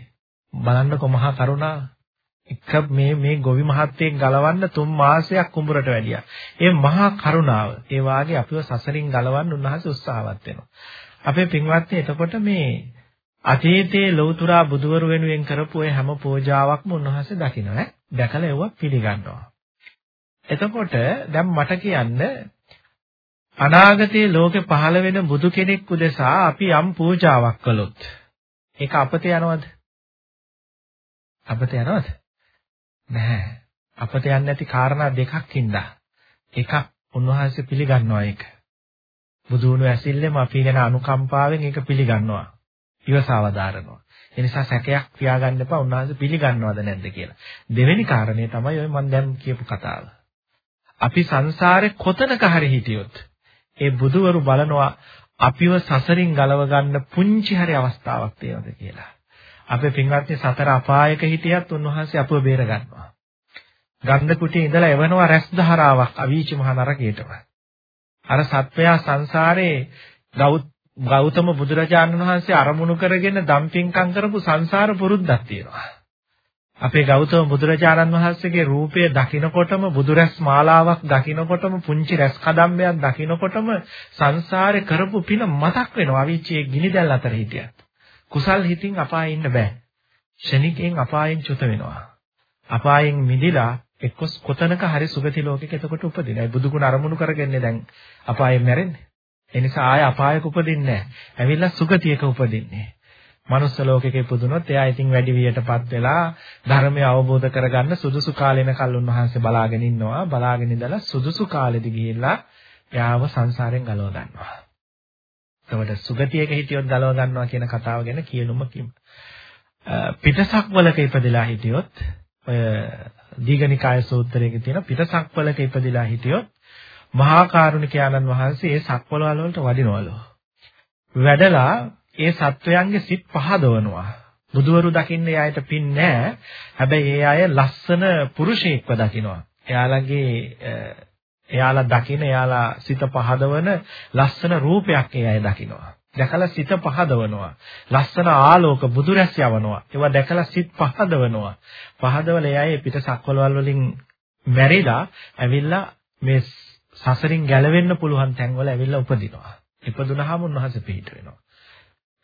බලන්නකො මහා කරුණා එක මේ මේ ගොවි මහත්තයෙක් ගලවන්න තුන් මාසයක් කුඹරට වැඩියා. ඒ මහා කරුණාව. ඒ වාගේ අපිව සසරින් ගලවන්න උන්වහන්සේ උත්සාහවත් වෙනවා. අපේ පින්වත්නි එතකොට මේ අතීතයේ ලෞතුරා බුදුවරු වෙනුවෙන් කරපු ඒ හැම පූජාවක්ම උන්වහන්සේ දකිනවා. දැකලා ඒව පිළිගන්නවා. එතකොට දැන් මට කියන්න අනාගතයේ ලෝකෙ පහළ වෙන බුදු කෙනෙක් උදෙසා අපි යම් පූජාවක් කළොත් ඒක අපතේ යනවද? අපත යනවද? නැහැ. අපත යන්නේ නැති කාරණා දෙකක් ඉඳා. එකක් උන්වහන්සේ පිළිගන්නවා ඒක. බුදුණු ඇසිල්ලෙම අපි ගැන අනුකම්පාවෙන් ඒක පිළිගන්නවා. ඉවසාවදාරනවා. ඒ නිසා සැකයක් තියාගන්න එපා උන්වහන්සේ පිළිගන්නවද නැද්ද කියලා. දෙවෙනි කාරණේ තමයි ඔය මම දැන් කියපු කතාව. අපි සංසාරේ කොතනක හරි හිටියොත් ඒ බුදුවරු බලනවා අපිව සසරින් ගලව ගන්න පුංචි හරි අවස්ථාවක් තියෙනවද කියලා. අපේ පින්වත්නි සතර අපායක හිටියත් උන්වහන්සේ අපව බේර ගන්නවා. ගන්ධ කුටියේ ඉඳලා එවනවා රැස් ධාරාවක් අවීච මහ නරකයටම. අර සත්වයා සංසාරේ ගෞතම බුදුරජාණන් වහන්සේ අරමුණු කරගෙන දම්පින්කම් කරපු සංසාර පුරුද්දක් තියෙනවා. අපේ ගෞතම බුදුරජාණන් වහන්සේගේ රූපය දකිනකොටම බුදුරැස් මාලාවක් දකිනකොටම පුංචි රැස් කදම්බයක් දකිනකොටම සංසාරේ කරපු පින මතක් වෙනවා අවීචයේ ගිනිදැල් අතර හිටියත්. කුසල් හිතින් අපායේ ඉන්න බෑ. ශනිකෙන් අපායෙන් චුත වෙනවා. අපායෙන් මිදිලා එක්ක කොතනක හරි සුගති ලෝකෙක එතකොට උපදිනවා. ඒ බුදු ගුණ අරමුණු කරගන්නේ දැන් අපායෙන් මැරෙන්නේ. ඒ නිසා ආය අපායක උපදින්නේ නැහැ. ඇවිල්ලා සුගතියක උපදින්නේ. මනුස්ස ලෝකෙක ඉපදුනොත් එයා ඉතින් වැඩි වියටපත් වෙලා ධර්මය අවබෝධ කරගන්න සුදුසු කාලෙන කල් උන්වහන්සේ බලාගෙන ඉන්නවා. බලාගෙන ඉඳලා සුදුසු කාලෙදි ගිහිල්ලා එයාව සංසාරයෙන් ගලව ගන්නවා. එතකොට සුගතියක හිටියොත් ගලව ගන්නවා කියන කතාව ගැන කියනුම කිව්වා. පිටසක් වලක ඉපදලා හිටියොත් ඔය දීඝනිකාය සූත්‍රයේ තියෙන පිටසක්වලක ඉපදිලා හිටියොත් මහා කාරුණික ආනන් වහන්සේ ඒ සක්වලවල වලට වඩිනවලු. වැඩලා ඒ සත්වයන්ගේ සිත් පහදවනවා. බුදවරු දකින්න එයාට පින් නැහැ. හැබැයි ඒ අය ලස්සන පුරුෂයෙක්ව දකිනවා. එයාලගේ එයාලා දකින එයාලා සිත පහදවන ලස්සන රූපයක් ඒ අය දකිනවා. දැකලා සිත පහදවනවා. ලස්සන ආලෝක බුදුරැස් යවනවා. ඒවා දැකලා සිත් පහදවනවා. පහදවල එයයි පිට සක්වලවල් වලින් මැරිලා ඇවිල්ලා මේ සසරින් ගැලවෙන්න පුළුවන් තැන්වල ඇවිල්ලා උපදිනවා. ඉපදුනහම උන්වහන්සේ පිහිට වෙනවා.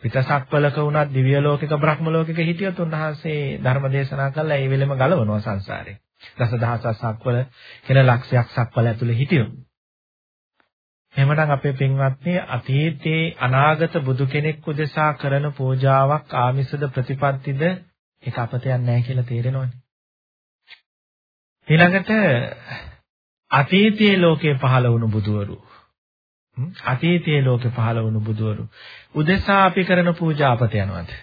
පිටසක්වලක වුණත් දිව්‍ය ලෝකයක බ්‍රහ්ම ලෝකයක හිටියොත් උන්වහන්සේ ධර්ම දේශනා කළා ඒ වෙලෙම ගලවනවා සංසාරේ. දසදහසක් සක්වල කෙන ලක්ෂයක් සක්වල ඇතුලේ හිටියොත්. එහෙමනම් අපේ පින්වත්නි අතීතයේ අනාගත බුදු කෙනෙක් උදෙසා කරන පූජාවක් ආමිසද ප්‍රතිපත්තිද ඒක අපතයක් නැහැ කියලා තේරෙනවනේ. ඊළඟට අතීතයේ ලෝකේ පහළ වුණු බුදවරු අතීතයේ ලෝකේ පහළ වුණු බුදවරු උදෙසා අපි කරන පූජා අපත යනවාද?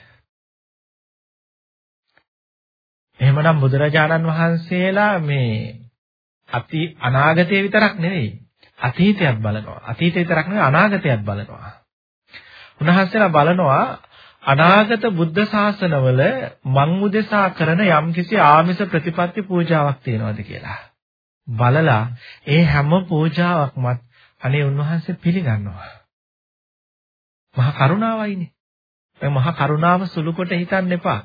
එහෙමනම් බුදුරජාණන් වහන්සේලා මේ අති අනාගතයේ විතරක් නෙවෙයි අතීතයත් බලනවා. අතීතය විතරක් නෙවෙයි අනාගතයත් බලනවා. උන්වහන්සේලා බලනවා අනාගත බුද්ධ ශාසනවල මං උදෙසා කරන යම්කිසි ආමිස ප්‍රතිපත්ති පූජාවක් තියෙනවද කියලා. බලලා ඒ හැම පූජාවක්මත් අනේ උන්වහන්සේ පිළිගන්නවා. මහා කරුණාවයිනේ. ඒ මහා කරුණාව සුළු කොට හිතන්න එපා.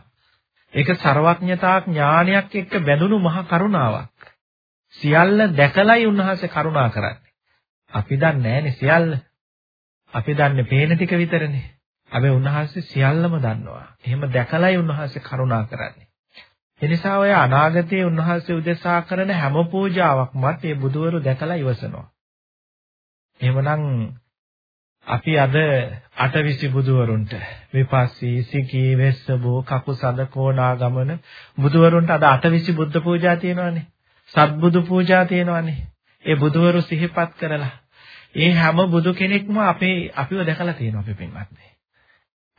ඒක ਸਰවඥතා ඥානයක් එක්ක බැඳුණු මහා කරුණාවක්. සියල්ල දැකලයි උන්වහන්සේ කරුණා කරන්නේ. අපි දන්නේ නැහැනේ සියල්ල. අපි දන්නේ පේන ටික විතරනේ. හැබැයි උන්වහන්සේ සියල්ලම දන්නවා. එහෙම දැකලයි උන්වහන්සේ කරුණා කරන්නේ. එනිසා ඔය අනාගතයේ උන්වහන්සේ උදෙසා කරන හැම පූජාවක්මත් ඒ බුදවරු දැකලා ඉවසනවා. එහෙමනම් අපි අද අටවිසි බුදුවරුන්ට විපස්සී සිකී වෙස්සබෝ කකුසඳ කෝණාගමන බුදුවරුන්ට අද අටවිසි බුද්ධ පූජා තියෙනවානේ. සත්බුදු පූජා තියෙනවානේ. ඒ බුදුවරු සිහිපත් කරලා ඒ හැම බුදු කෙනෙක්ම අපේ අපිව දැකලා තියෙනවා අපි පින්වත්නි.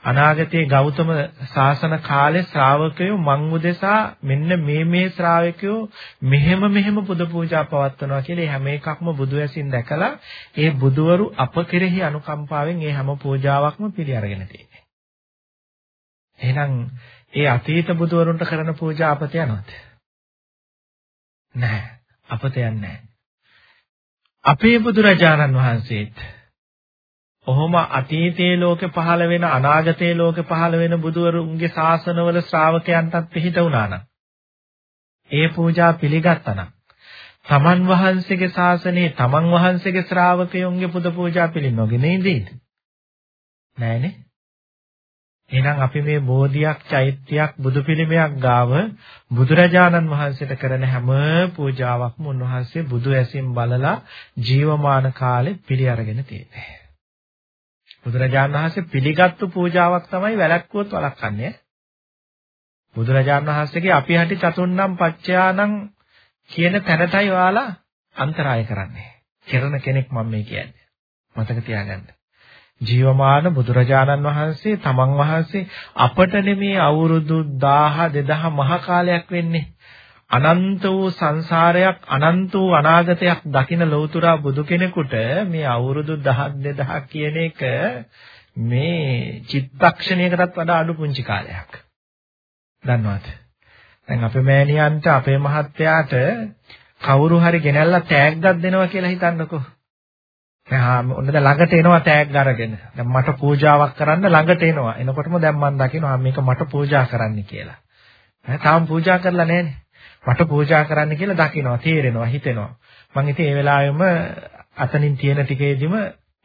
අනාගතයේ ගෞතම ශාසන කාලේ ශ්‍රාවකයෝ මං උදෙසා මෙන්න මේ මේ ශ්‍රාවකයෝ මෙහෙම මෙහෙම පුද පූජා පවත්වනවා කියලා හැම එකක්ම බුදු ඇසින් දැකලා ඒ බුදවරු අප කෙරෙහි අනුකම්පාවෙන් ඒ හැම පූජාවක්ම පිළි අරගෙන තියෙන්නේ. එහෙනම් ඒ අතීත බුදවරුන්ට කරන පූජා අපත යනවද? නැහැ. අපත යන්නේ නැහැ. අපේ බුදුරජාණන් වහන්සේත් ඔහොම අතීතයේ ලෝකේ පහළ වෙන අනාගතයේ ලෝකේ පහළ වෙන බුදුවරුන්ගේ ශාසනවල ශ්‍රාවකයන්ටත් පිහිට වුණා නම් ඒ පූජා පිළිගත්තා නම් තමන් වහන්සේගේ ශාසනයේ තමන් වහන්සේගේ ශ්‍රාවකයන්ගේ පුද පූජා පිළිනොගෙන ඉඳීද නෑනේ එහෙනම් අපි මේ බෝධියක් චෛත්‍යයක් බුදු පිළිමයක් ගාව බුදුරජාණන් වහන්සේට කරන හැම පූජාවක්ම උන්වහන්සේ බුදු ඇසින් බලලා ජීවමාන කාලේ පිළි අරගෙන තියෙන්නේ. බුදුරජාණන් වහන්සේ පිළිගත්තු පූජාවක් තමයි වැළැක්කුවොත් වළක්වන්නේ. බුදුරජාණන් වහන්සේගේ අපි හටි චතුන්නම් පච්චයානම් කියන තැනටයි ඔයාලා අන්තරාය කරන්නේ. කෙරණ කෙනෙක් මම මේ කියන්නේ. මතක තියාගන්න. ජීවමාන බුදුරජාණන් වහන්සේ තමන් වහන්සේ අපට නෙමේ අවුරුදු 1000 2000 මහ කාලයක් වෙන්නේ. අනන්ත වූ සංසාරයක් අනන්ත වූ අනාගතයක් දකින ලෞතුරා බුදු කෙනෙකුට මේ අවුරුදු 1000 2000 කියන එක මේ චිත්තක්ෂණයකටත් වඩා අඩු පුංචි කාලයක්. දන්නවද? දැන් අපේ මෑණියන්ට අපේ මහත්තයාට කවුරු හරි ගෙනල්ලා තෑග්ගක් දෙනවා කියලා හිතන්නකෝ. දැන් ඔන්න දැන් ළඟට එනවා තෑග්ග අරගෙන. දැන් මට පූජාවක් කරන්න ළඟට එනවා. එනකොටම දැන් මම දකිනවා මේක මට පූජා කරන්න කියලා. ඈ තාම පූජා කරලා නැහනේ. මට පූජා කරන්න කියලා දකිනවා, තේරෙනවා, හිතෙනවා. මම ඉතින් ඒ වෙලාවෙම අතනින් තියෙන ටිකේදිම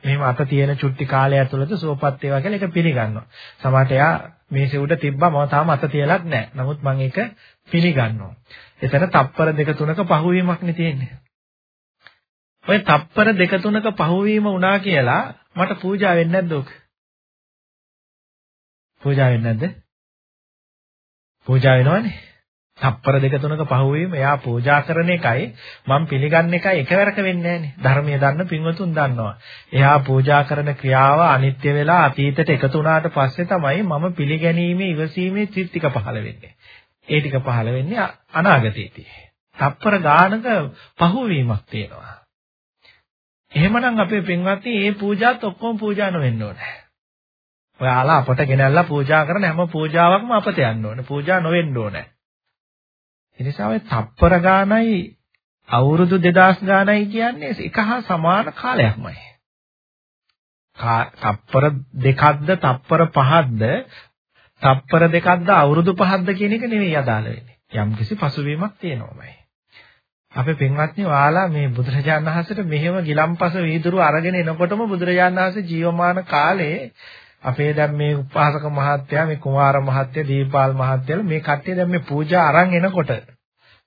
මෙහෙම අත තියෙන චුට්ටි කාලය ඇතුළත සුවපත් වේවා කියලා ඒක පිළිගන්නවා. සමහරට එයා මේසෙ උඩ තිබ්බා මම තාම අත තියලත් නැහැ. නමුත් මම ඒක පිළිගන්නවා. එතන තප්පර දෙක තුනක පහුවීමක් නේ තියෙන්නේ. ඔය තප්පර දෙක තුනක පහුවීම වුණා කියලා මට පූජා වෙන්නේ නැද්ද ඔක? පූජා වෙන්නේ නැද්ද? පූජා වෙනවනේ. තප්පර දෙක තුනක පහුවීම එයා පූජා කරන එකයි මම පිළිගන්න එකයි එකවරක වෙන්නේ නැහනේ. ධර්මයේ දන්න පින්වතුන් දන්නවා. එයා පූජා කරන ක්‍රියාව අනිත්‍ය වෙලා අතීතයට එකතු වුණාට පස්සේ තමයි මම පිළිගැනීමේ ඉවසීමේ ත්‍රිත්තික පහළ වෙන්නේ. ඒ ටික පහළ වෙන්නේ අනාගතයේදී. තප්පර ගානක පහුවීමක් තියෙනවා. එහෙමනම් අපේ පින්වත්නි මේ පූජාත් ඔක්කොම පූජා නොවෙන්න ඕනේ. ඔයාලා අපට ගෙනල්ලා පූජා කරන හැම පූජාවක්ම අපත යන්න ඕනේ. පූජා නොවෙන්න ඕනේ. ඒ නිසා ඔය තප්පර ගානයි අවුරුදු 2000 ගානයි කියන්නේ එක හා සමාන කාලයක්මයි. තප්පර දෙකක්ද තප්පර පහක්ද තප්පර දෙකක්ද අවුරුදු පහක්ද කියන එක නෙවෙයි අදාළ වෙන්නේ. යම්කිසි පසුබිමක් තියෙනවමයි. අපේ පින්වත්නි ඔයාලා මේ බුදුරජාණන් වහන්සේට මෙහෙම ගිලම්පස වීදුරු අරගෙන එනකොටම බුදුරජාණන් වහන්සේ ජීවමාන කාලේ අපේ දැන් මේ උපාසක මහත්තයා මේ කුමාර මහත්තයා දීපාල් මහත්තයලා මේ කට්ටිය දැන් මේ පූජා අරන් එනකොට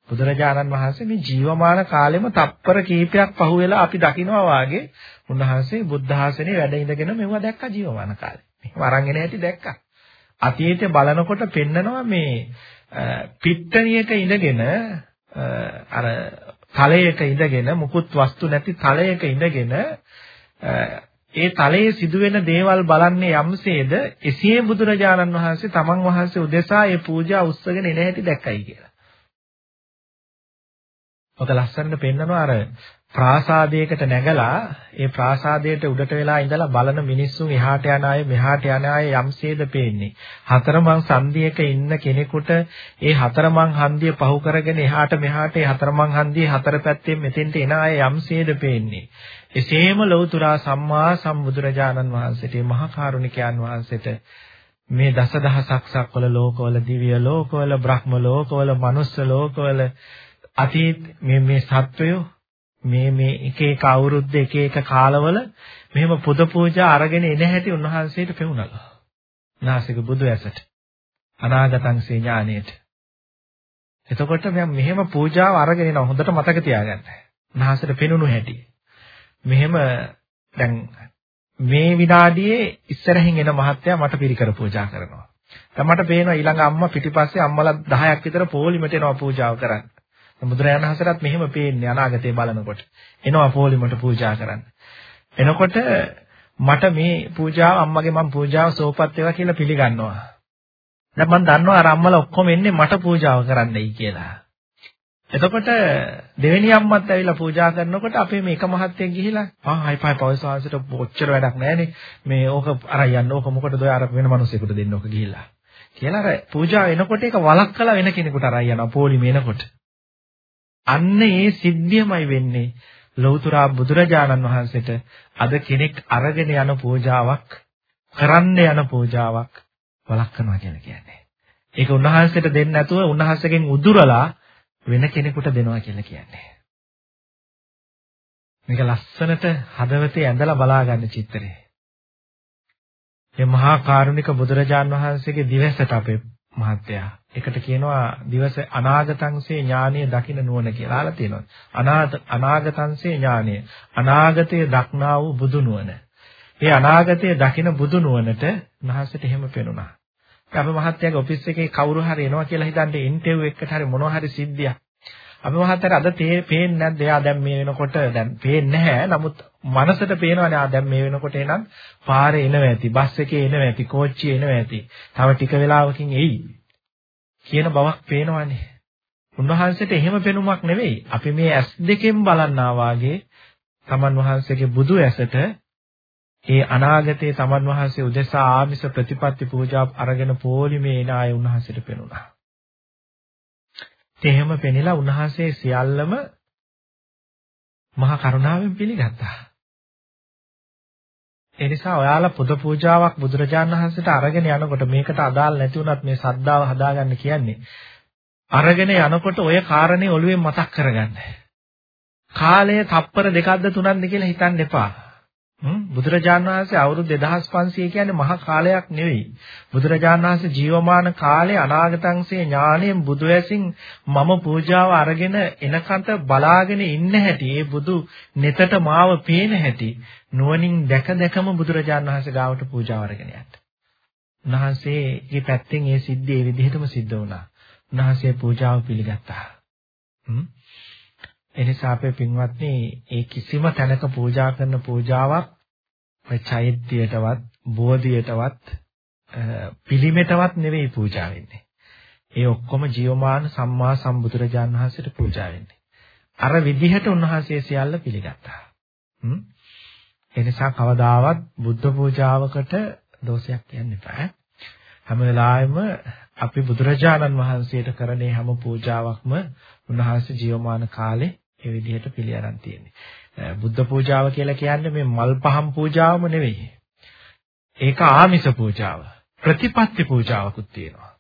බුදුරජාණන් වහන්සේ මේ ජීවමාන කාලෙම තප්පර කීපයක් පහුවෙලා අපි දකිනවා වාගේ උන්වහන්සේ බුද්ධ ආසනේ වැඩ ඉඳගෙන මෙව දැක්කා ජීවමාන කාලේ. මෙහෙම අරන් එන හැටි දැක්කා. අතීතේ බලනකොට පෙන්නනවා මේ පිට්ටනියක ඉඳගෙන අර තලයක ඉඳගෙන මුකුත් වස්තු නැති තලයක ඉඳගෙන ඒ තලයේ සිදුවෙන දේවල් බලන්නේ යම්සේද එසේ බුදුරජාණන් වහන්සේ තමන් වහන්සේ උදෙසා ඒ පූජා උත්සගෙන එන හැටි දැක්කයි කියලා. ඔක ලස්සනට පෙන්නනවා අර ප්‍රාසාදයකට නැගලා ඒ ප්‍රාසාදයට උඩට වෙලා ඉඳලා බලන මිනිස්සුන් එහාට යන අය මෙහාට යන අය යම්සේද පේන්නේ. හතරමං සන්ධියක ඉන්න කෙනෙකුට ඒ හතරමං හන්දිය පහු කරගෙන එහාට මෙහාට ඒ හතරමං හන්දියේ හතර පැත්තෙන් මෙතෙන්ට එන අය යම්සේද පේන්නේ. එසේම ලෞතුරා සම්මා සම්බුදුරජාණන් වහන්සේට මහා කරුණිකයන් වහන්සේට මේ දසදහසක් සක්වල ලෝකවල දිව්‍ය ලෝකවල බ්‍රහ්ම ලෝකවල මනුස්ස ලෝකවල අතීත මේ මේ සත්වයෝ මේ මේ එක එක අවුරුද්ද එක එක කාලවල මෙහෙම පුද පූජා අරගෙන එන හැටි උන්වහන්සේට පෙවුනලු. නාසික බුදු ඇසට. අනාගතං සේ ඥානෙට. එතකොට මම මෙහෙම පූජාව අරගෙන එනවා හොඳට මතක තියාගන්න. උන්වහන්සේට පෙනුණු හැටි. මෙහෙම දැන් මේ විනාඩියේ ඉස්සරහින් එන මහත්තයා මට පිරිකර පූජා කරනවා. දැන් මට පේනවා ඊළඟ අම්මා පිටිපස්සේ අම්මලා 10ක් විතර පොලිමට එනවා පූජාව කරන්න. බුදුරජාණන් වහන්සේටත් මෙහෙම පේන්නේ අනාගතේ බලනකොට. එනවා පොලිමට පූජා කරන්න. එනකොට මට මේ පූජාව අම්මගේ මම පූජාව සෝපත් වේවා කියලා පිළිගන්නවා. දැන් මම දන්නවා අර අම්මලා ඔක්කොම එන්නේ මට පූජාව කරන්නයි කියලා. එතකොට දෙවෙනි අම්මත් ඇවිල්ලා පූජා කරනකොට අපේ මේක මහත්තයෙක් ගිහිලා ආ හයි පයි පවසාංශයට ඔච්චර වැඩක් නැහැනේ මේ ඕක අරන් යන්න ඕක මොකටද ඔය අර වෙන මිනිස්සුෙකුට දෙන්න ඕක ගිහිල්ලා. කියලා අර පූජා එනකොට ඒක වළක්කලා වෙන කෙනෙකුට අරන් යනවා පොලිමේ එනකොට. අන්න ඒ සිද්ධියමයි වෙන්නේ ලෞතර බුදුරජාණන් වහන්සේට අද කෙනෙක් අරගෙන යන පූජාවක් කරන්න යන පූජාවක් වළක්වනවා කියලා කියන්නේ. ඒක උන්වහන්සේට දෙන්නේ නැතුව උන්වහන්සේගෙන් උදුරලා වෙන කෙනෙකුට දෙනවා කියලා කියන්නේ. මේක ලස්සනට හදවතේ ඇඳලා බලාගන්න චිත්‍රය. මේ මහා කරුණික බුදුරජාන් වහන්සේගේ දිවසට අපේ මහත්තයා. ඒකට කියනවා දිවස අනාගතංසේ ඥානීය දකින්න නුවණ කියලා අහලා තියෙනවා. අනාගත අනාගතංසේ ඥානීය. අනාගතයේ දක්නා වූ බුදු නුවණ. මේ අනාගතයේ දකින බුදු නුවණට මහසට එහෙම පෙනුණා. අපේ මහත්තයාගේ ඔෆිස් එකේ කවුරු හරි එනවා කියලා හිතන්නේ ඉන්ටර්විව් එකකට හරි මොනවා හරි සිද්ධියක්. අපේ මහත්තයාට අද තේ පේන්නේ නැද්ද? එයා දැන් මේ වෙනකොට දැන් පේන්නේ නැහැ. නමුත් මනසට පේනවානේ ආ දැන් මේ වෙනකොට එනං පාරේ එනවා ඇති, බස් එකේ එනවා ඇති, කෝච්චියේ එනවා ඇති. තව ටික වෙලාවකින් එයි. කියන බවක් පේනවානේ. උන්වහන්සේට එහෙම පෙනුමක් නෙවෙයි. අපි මේ ඇස් දෙකෙන් බලන්නා වාගේ තමන් වහන්සේගේ බුදු ඇසට ඒ අනාගතයේ තමන් වහන්සේ උදෙසා ආමිස ප්‍රතිපත්ති පූජා අරගෙන පොලිමේ එන අය උන්වහන්සේට පෙනුණා. එහෙම පෙනිලා උන්වහන්සේ සියල්ලම මහා කරුණාවෙන් පිළිගත්තා. ඒ නිසා ඔයාලා පුද පූජාවක් බුදුරජාණන් වහන්සේට අරගෙන යනකොට මේකට අදාළ නැති වුණත් මේ සද්දාව හදාගන්න කියන්නේ අරගෙන යනකොට ඔය කාරණේ ඔළුවෙන් මතක් කරගන්න. කාලය තප්පර දෙකක්ද තුනක්ද කියලා හිතන්න එපා. බුදුරජාණන් වහන්සේ අවුරුදු 2500 කියන්නේ මහා කාලයක් නෙවෙයි. බුදුරජාණන් වහන්සේ ජීවමාන කාලේ අනාගතංසේ ඥාණයෙන් බුදු ඇසින් මම පූජාව අරගෙන එනකට බලාගෙන ඉන්න හැටි, ඒ බුදු neතට මාව පේන හැටි නුවණින් දැක දැකම බුදුරජාණන් වහන්සේ ගාවට පූජාව අරගෙන යන්න. උන්වහන්සේගේ පැත්තෙන් ඒ සිද්ධිය ඒ විදිහටම සිද්ධ වුණා. උන්වහන්සේ පූජාව පිළිගත්තා. එනිසා අපේ පින්වත්නි ඒ කිසිම තැනක පූජා කරන පූජාවක් ඔය චෛත්‍යයටවත් බෝධියටවත් පිළිමෙටවත් නෙවෙයි පූජා වෙන්නේ. ඒ ඔක්කොම ජීවමාන සම්මා සම්බුදුරජාන් වහන්සේට පූජා වෙන්නේ. අර විදිහට උන්වහන්සේ සියල්ල පිළිගත්තා. හ්ම්. ඒ නිසා කවදාවත් බුද්ධ පූජාවකට දෝෂයක් කියන්න එපා. හැම වෙලාවෙම අපි බුදුරජාණන් වහන්සේට කරන හැම පූජාවක්ම උන්වහන්සේ ජීවමාන කාලේ ඒ විදිහට පිළි අරන් තියෙන්නේ. බුද්ධ පූජාව කියලා කියන්නේ මේ මල් පහන් පූජාවම නෙවෙයි. ඒක ආමිස පූජාව. ප්‍රතිපත්ති පූජාවකුත් තියෙනවා.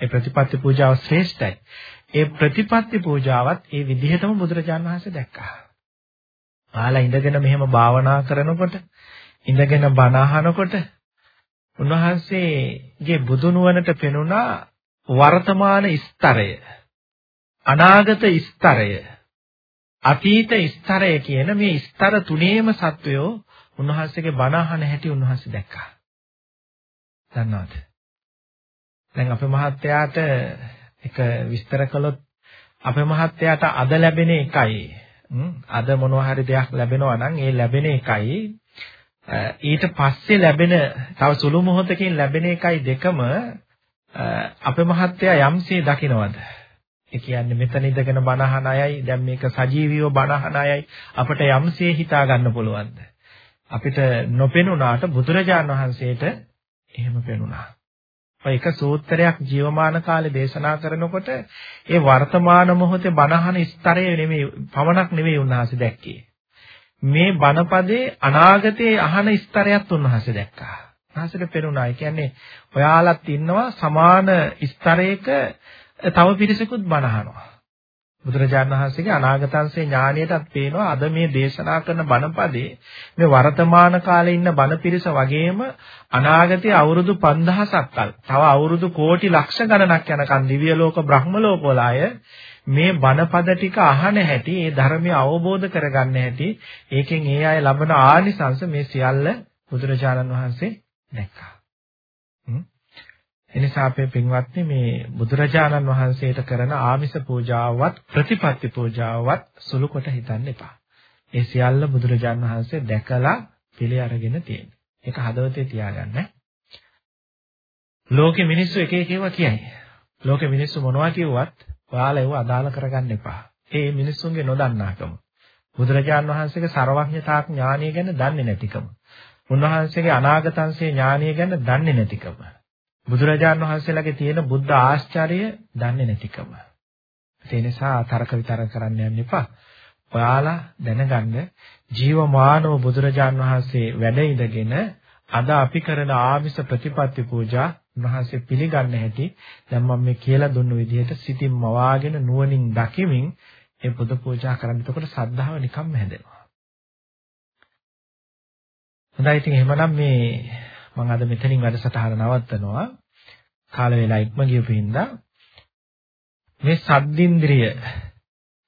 ඒ ප්‍රතිපත්ති පූජාව ශ්‍රේෂ්ඨයි. ඒ ප්‍රතිපත්ති පූජාවත් ඒ විදිහටම බුදුරජාණන් වහන්සේ දැක්කා. ආලා ඉඳගෙන මෙහෙම භාවනා කරනකොට ඉඳගෙන බණ අහනකොට උන්වහන්සේගේ බුදු නුවණට පෙනුණා වර්තමාන ස්තරය අනාගත ස්තරය අතීත ස්තරය කියන මේ ස්තර තුනේම සත්වයෝ උන්වහන්සේගේ බණ අහන හැටි උන්වහන්සේ දැක්කා. දන්නවද? දැන් අපේ මහත්තයාට එක විස්තර කළොත් අපේ මහත්තයාට අද ලැබෙන එකයි අද මොනවා හරි දෙයක් ලැබෙනවා නම් ඒ ලැබෙන එකයි ඊට පස්සේ ලැබෙන තව සුළු මොහොතකින් ලැබෙන එකයි දෙකම අපේ මහත්තයා යම්සේ දකිනවද ඒ කියන්නේ මෙතන ඉඳගෙන බණහන අයයි දැන් මේක සජීවීව බණහන අයයි අපිට යම්සේ හිතා ගන්න පුළුවන්ද අපිට නොපෙනුනාට බුදුරජාණන් වහන්සේට එහෙම පෙනුණා. ඔය එක සූත්‍රයක් ජීවමාන කාලේ දේශනා කරනකොට ඒ වර්තමාන මොහොතේ බණහන ස්තරය නෙමෙයි පවණක් නෙමෙයි උන්වහන්සේ දැක්කේ. මේ බණපදේ අනාගතයේ අහන ස්තරයත් උන්වහන්සේ දැක්කා. උන්වහන්සේට පෙනුණා. ඒ කියන්නේ ඔයාලත් ඉන්නවා සමාන ස්තරයක තව පිරිසකුත් බණ අහනවා. බුදුරජාණන් වහන්සේගේ අනාගතංශේ ඥාණයටත් පේනවා අද මේ දේශනා කරන බණපදේ මේ වර්තමාන කාලේ ඉන්න බණ පිරිස වගේම අනාගතයේ අවුරුදු 5000ක් කල් තව අවුරුදු කෝටි ලක්ෂ ගණනක් යනකම් දිව්‍ය ලෝක බ්‍රහ්ම ලෝක වල අය මේ බණපද ටික අහන හැටි ඒ ධර්මය අවබෝධ කරගන්න හැටි ඒකෙන් ඒ අය ලබන ආනිසංස මේ සියල්ල බුදුරජාණන් වහන්සේ දැක්කා එනිසා අපේ පින්වත්නි මේ බුදුරජාණන් වහන්සේට කරන ආමිස පූජාවවත් ප්‍රතිපත්ති පූජාවවත් සුළු කොට හිතන්න එපා. ඒ සියල්ල බුදුරජාණන් වහන්සේ දැකලා පිළි අරගෙන තියෙනවා. ඒක හදවතේ තියාගන්න. ලෝකෙ මිනිස්සු එක එක ඒවා කියයි. ලෝකෙ මිනිස්සු මොනවා කිව්වත් ඔයාලා ඒව අදාළ කරගන්න එපා. ඒ මිනිස්සුන්ගේ නොදන්නාකම. බුදුරජාණන් වහන්සේගේ ਸਰවඥතා ඥානය ගැන දන්නේ නැතිකම. උන්වහන්සේගේ අනාගතංශයේ ඥානය ගැන දන්නේ නැතිකම. බුදුරජාණන් වහන්සේලාගේ තියෙන බුද්ධ ආශ්චර්ය දන්නේ නැතිකම. ඒ නිසා තර්ක විතරක කරන්න යන්න එපා. ඔයාලා දැනගන්න ජීවමානව බුදුරජාණන් වහන්සේ වැඩ ඉඳගෙන අද අපි කරන ආමිස ප්‍රතිපත්ති පූජා උන්වහන්සේ පිළිගන්න හැටි දැන් මම මේ කියලා දුන්නු විදිහට සිතින් මවාගෙන නුවණින් දකිමින් ඒ පුද පූජා කරන්න. එතකොට සද්ධාව නිකම්ම හැදෙනවා. හොඳයි ඉතින් එහෙමනම් මේ මම අද මෙතනින් වැඩසටහන නවත්තනවා. කාල වේලා ඉක්ම ගියපු හින්දා මේ සද්දින්ද්‍රිය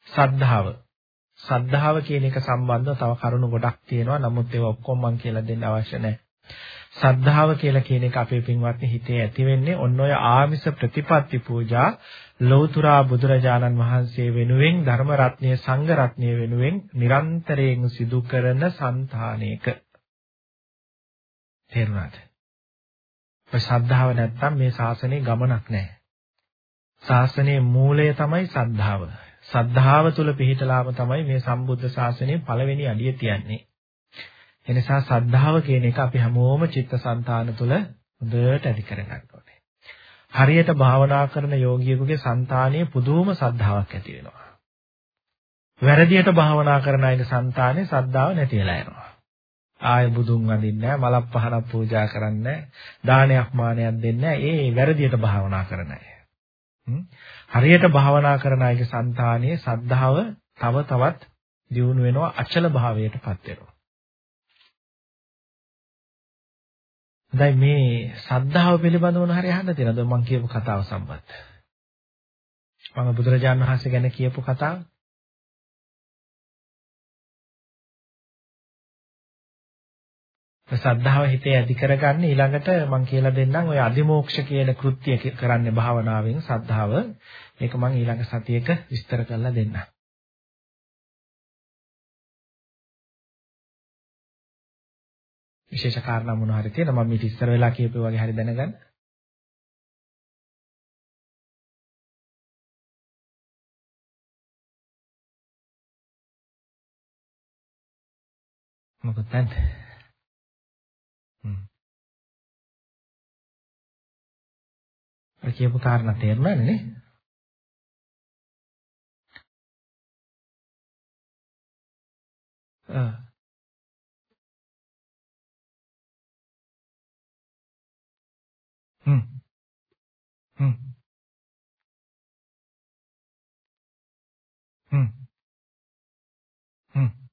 සද්ධාව සද්ධාව කියන එක සම්බන්ධව තව කරුණු ගොඩක් තියෙනවා. නමුත් ඒවා ඔක්කොම මම කියලා දෙන්න අවශ්‍ය නැහැ. සද්ධාව කියලා කියන එක අපේ පින්වත්නි හිතේ ඇති වෙන්නේ ඔන්න ඔය ආමිස ප්‍රතිපත්ති පූජා ලෞතුරා බුදුරජාණන් වහන්සේ වෙනුවෙන් ධර්ම රත්නය සංඝ රත්නය වෙනුවෙන් නිරන්තරයෙන් සිදු කරන సంతානයක තේරුණාද? ඔය ශ්‍රද්ධාව නැත්තම් මේ ශාසනයේ ගමනක් නැහැ. ශාසනයේ මූලය තමයි ශ්‍රද්ධාව. ශ්‍රද්ධාව තුල පිහිටලාම තමයි මේ සම්බුද්ධ ශාසනයේ පළවෙනි අඩිය තියන්නේ. එනිසා ශ්‍රද්ධාව කියන එක අපි හැමෝම චිත්තසංතාන තුල හොඳට ඇති කරගන්න ඕනේ. හරියට භාවනා කරන යෝගියෙකුගේ సంతානයේ පුදුම ශ්‍රද්ධාවක් ඇති වෙනවා. වැරදියට භාවනා කරන අයගේ సంతානයේ ශ්‍රද්ධාව නැති වෙලා යනවා. ආය බුදුන් වඳින්නේ නැහැ, මලක් පහනක් පූජා කරන්නේ නැහැ, දානයක් මානයක් දෙන්නේ නැහැ. ඒ වැරදියට භාවනා කරන අය. හරියට භාවනා කරන අයගේ సంతානයේ සද්ධාව තව තවත් දියුණු වෙනවා, අචල භාවයටපත් වෙනවා. දැන් මේ සද්ධාව පිළිබඳව හරි අහන්න තියෙනවද මම කියපු කතාව සම්බන්ධ? මම බුදුරජාණන් වහන්සේ ගැන කියපු කතාව. සද්ධාව හිතේ ඇති කරගන්න ඊළඟට මම කියලා දෙන්නම් ඔය අදිමෝක්ෂ කියන කෘත්‍ය කරන්නේ භාවනාවෙන් සද්ධාව. ඒක මම ඊළඟ සතියේක විස්තර කරලා දෙන්නම්. විශේෂ කාරණා මොනවා හරි තියෙනවා මම ඊට ඉස්සර වෙලා කියපු වගේ හරි දැනගන්න. මොකද නැද්ද? ඔය කියපු කාරණා තේරුණානේ නේ? ආ හ්ම්. හ්ම්. හ්ම්. හ්ම්.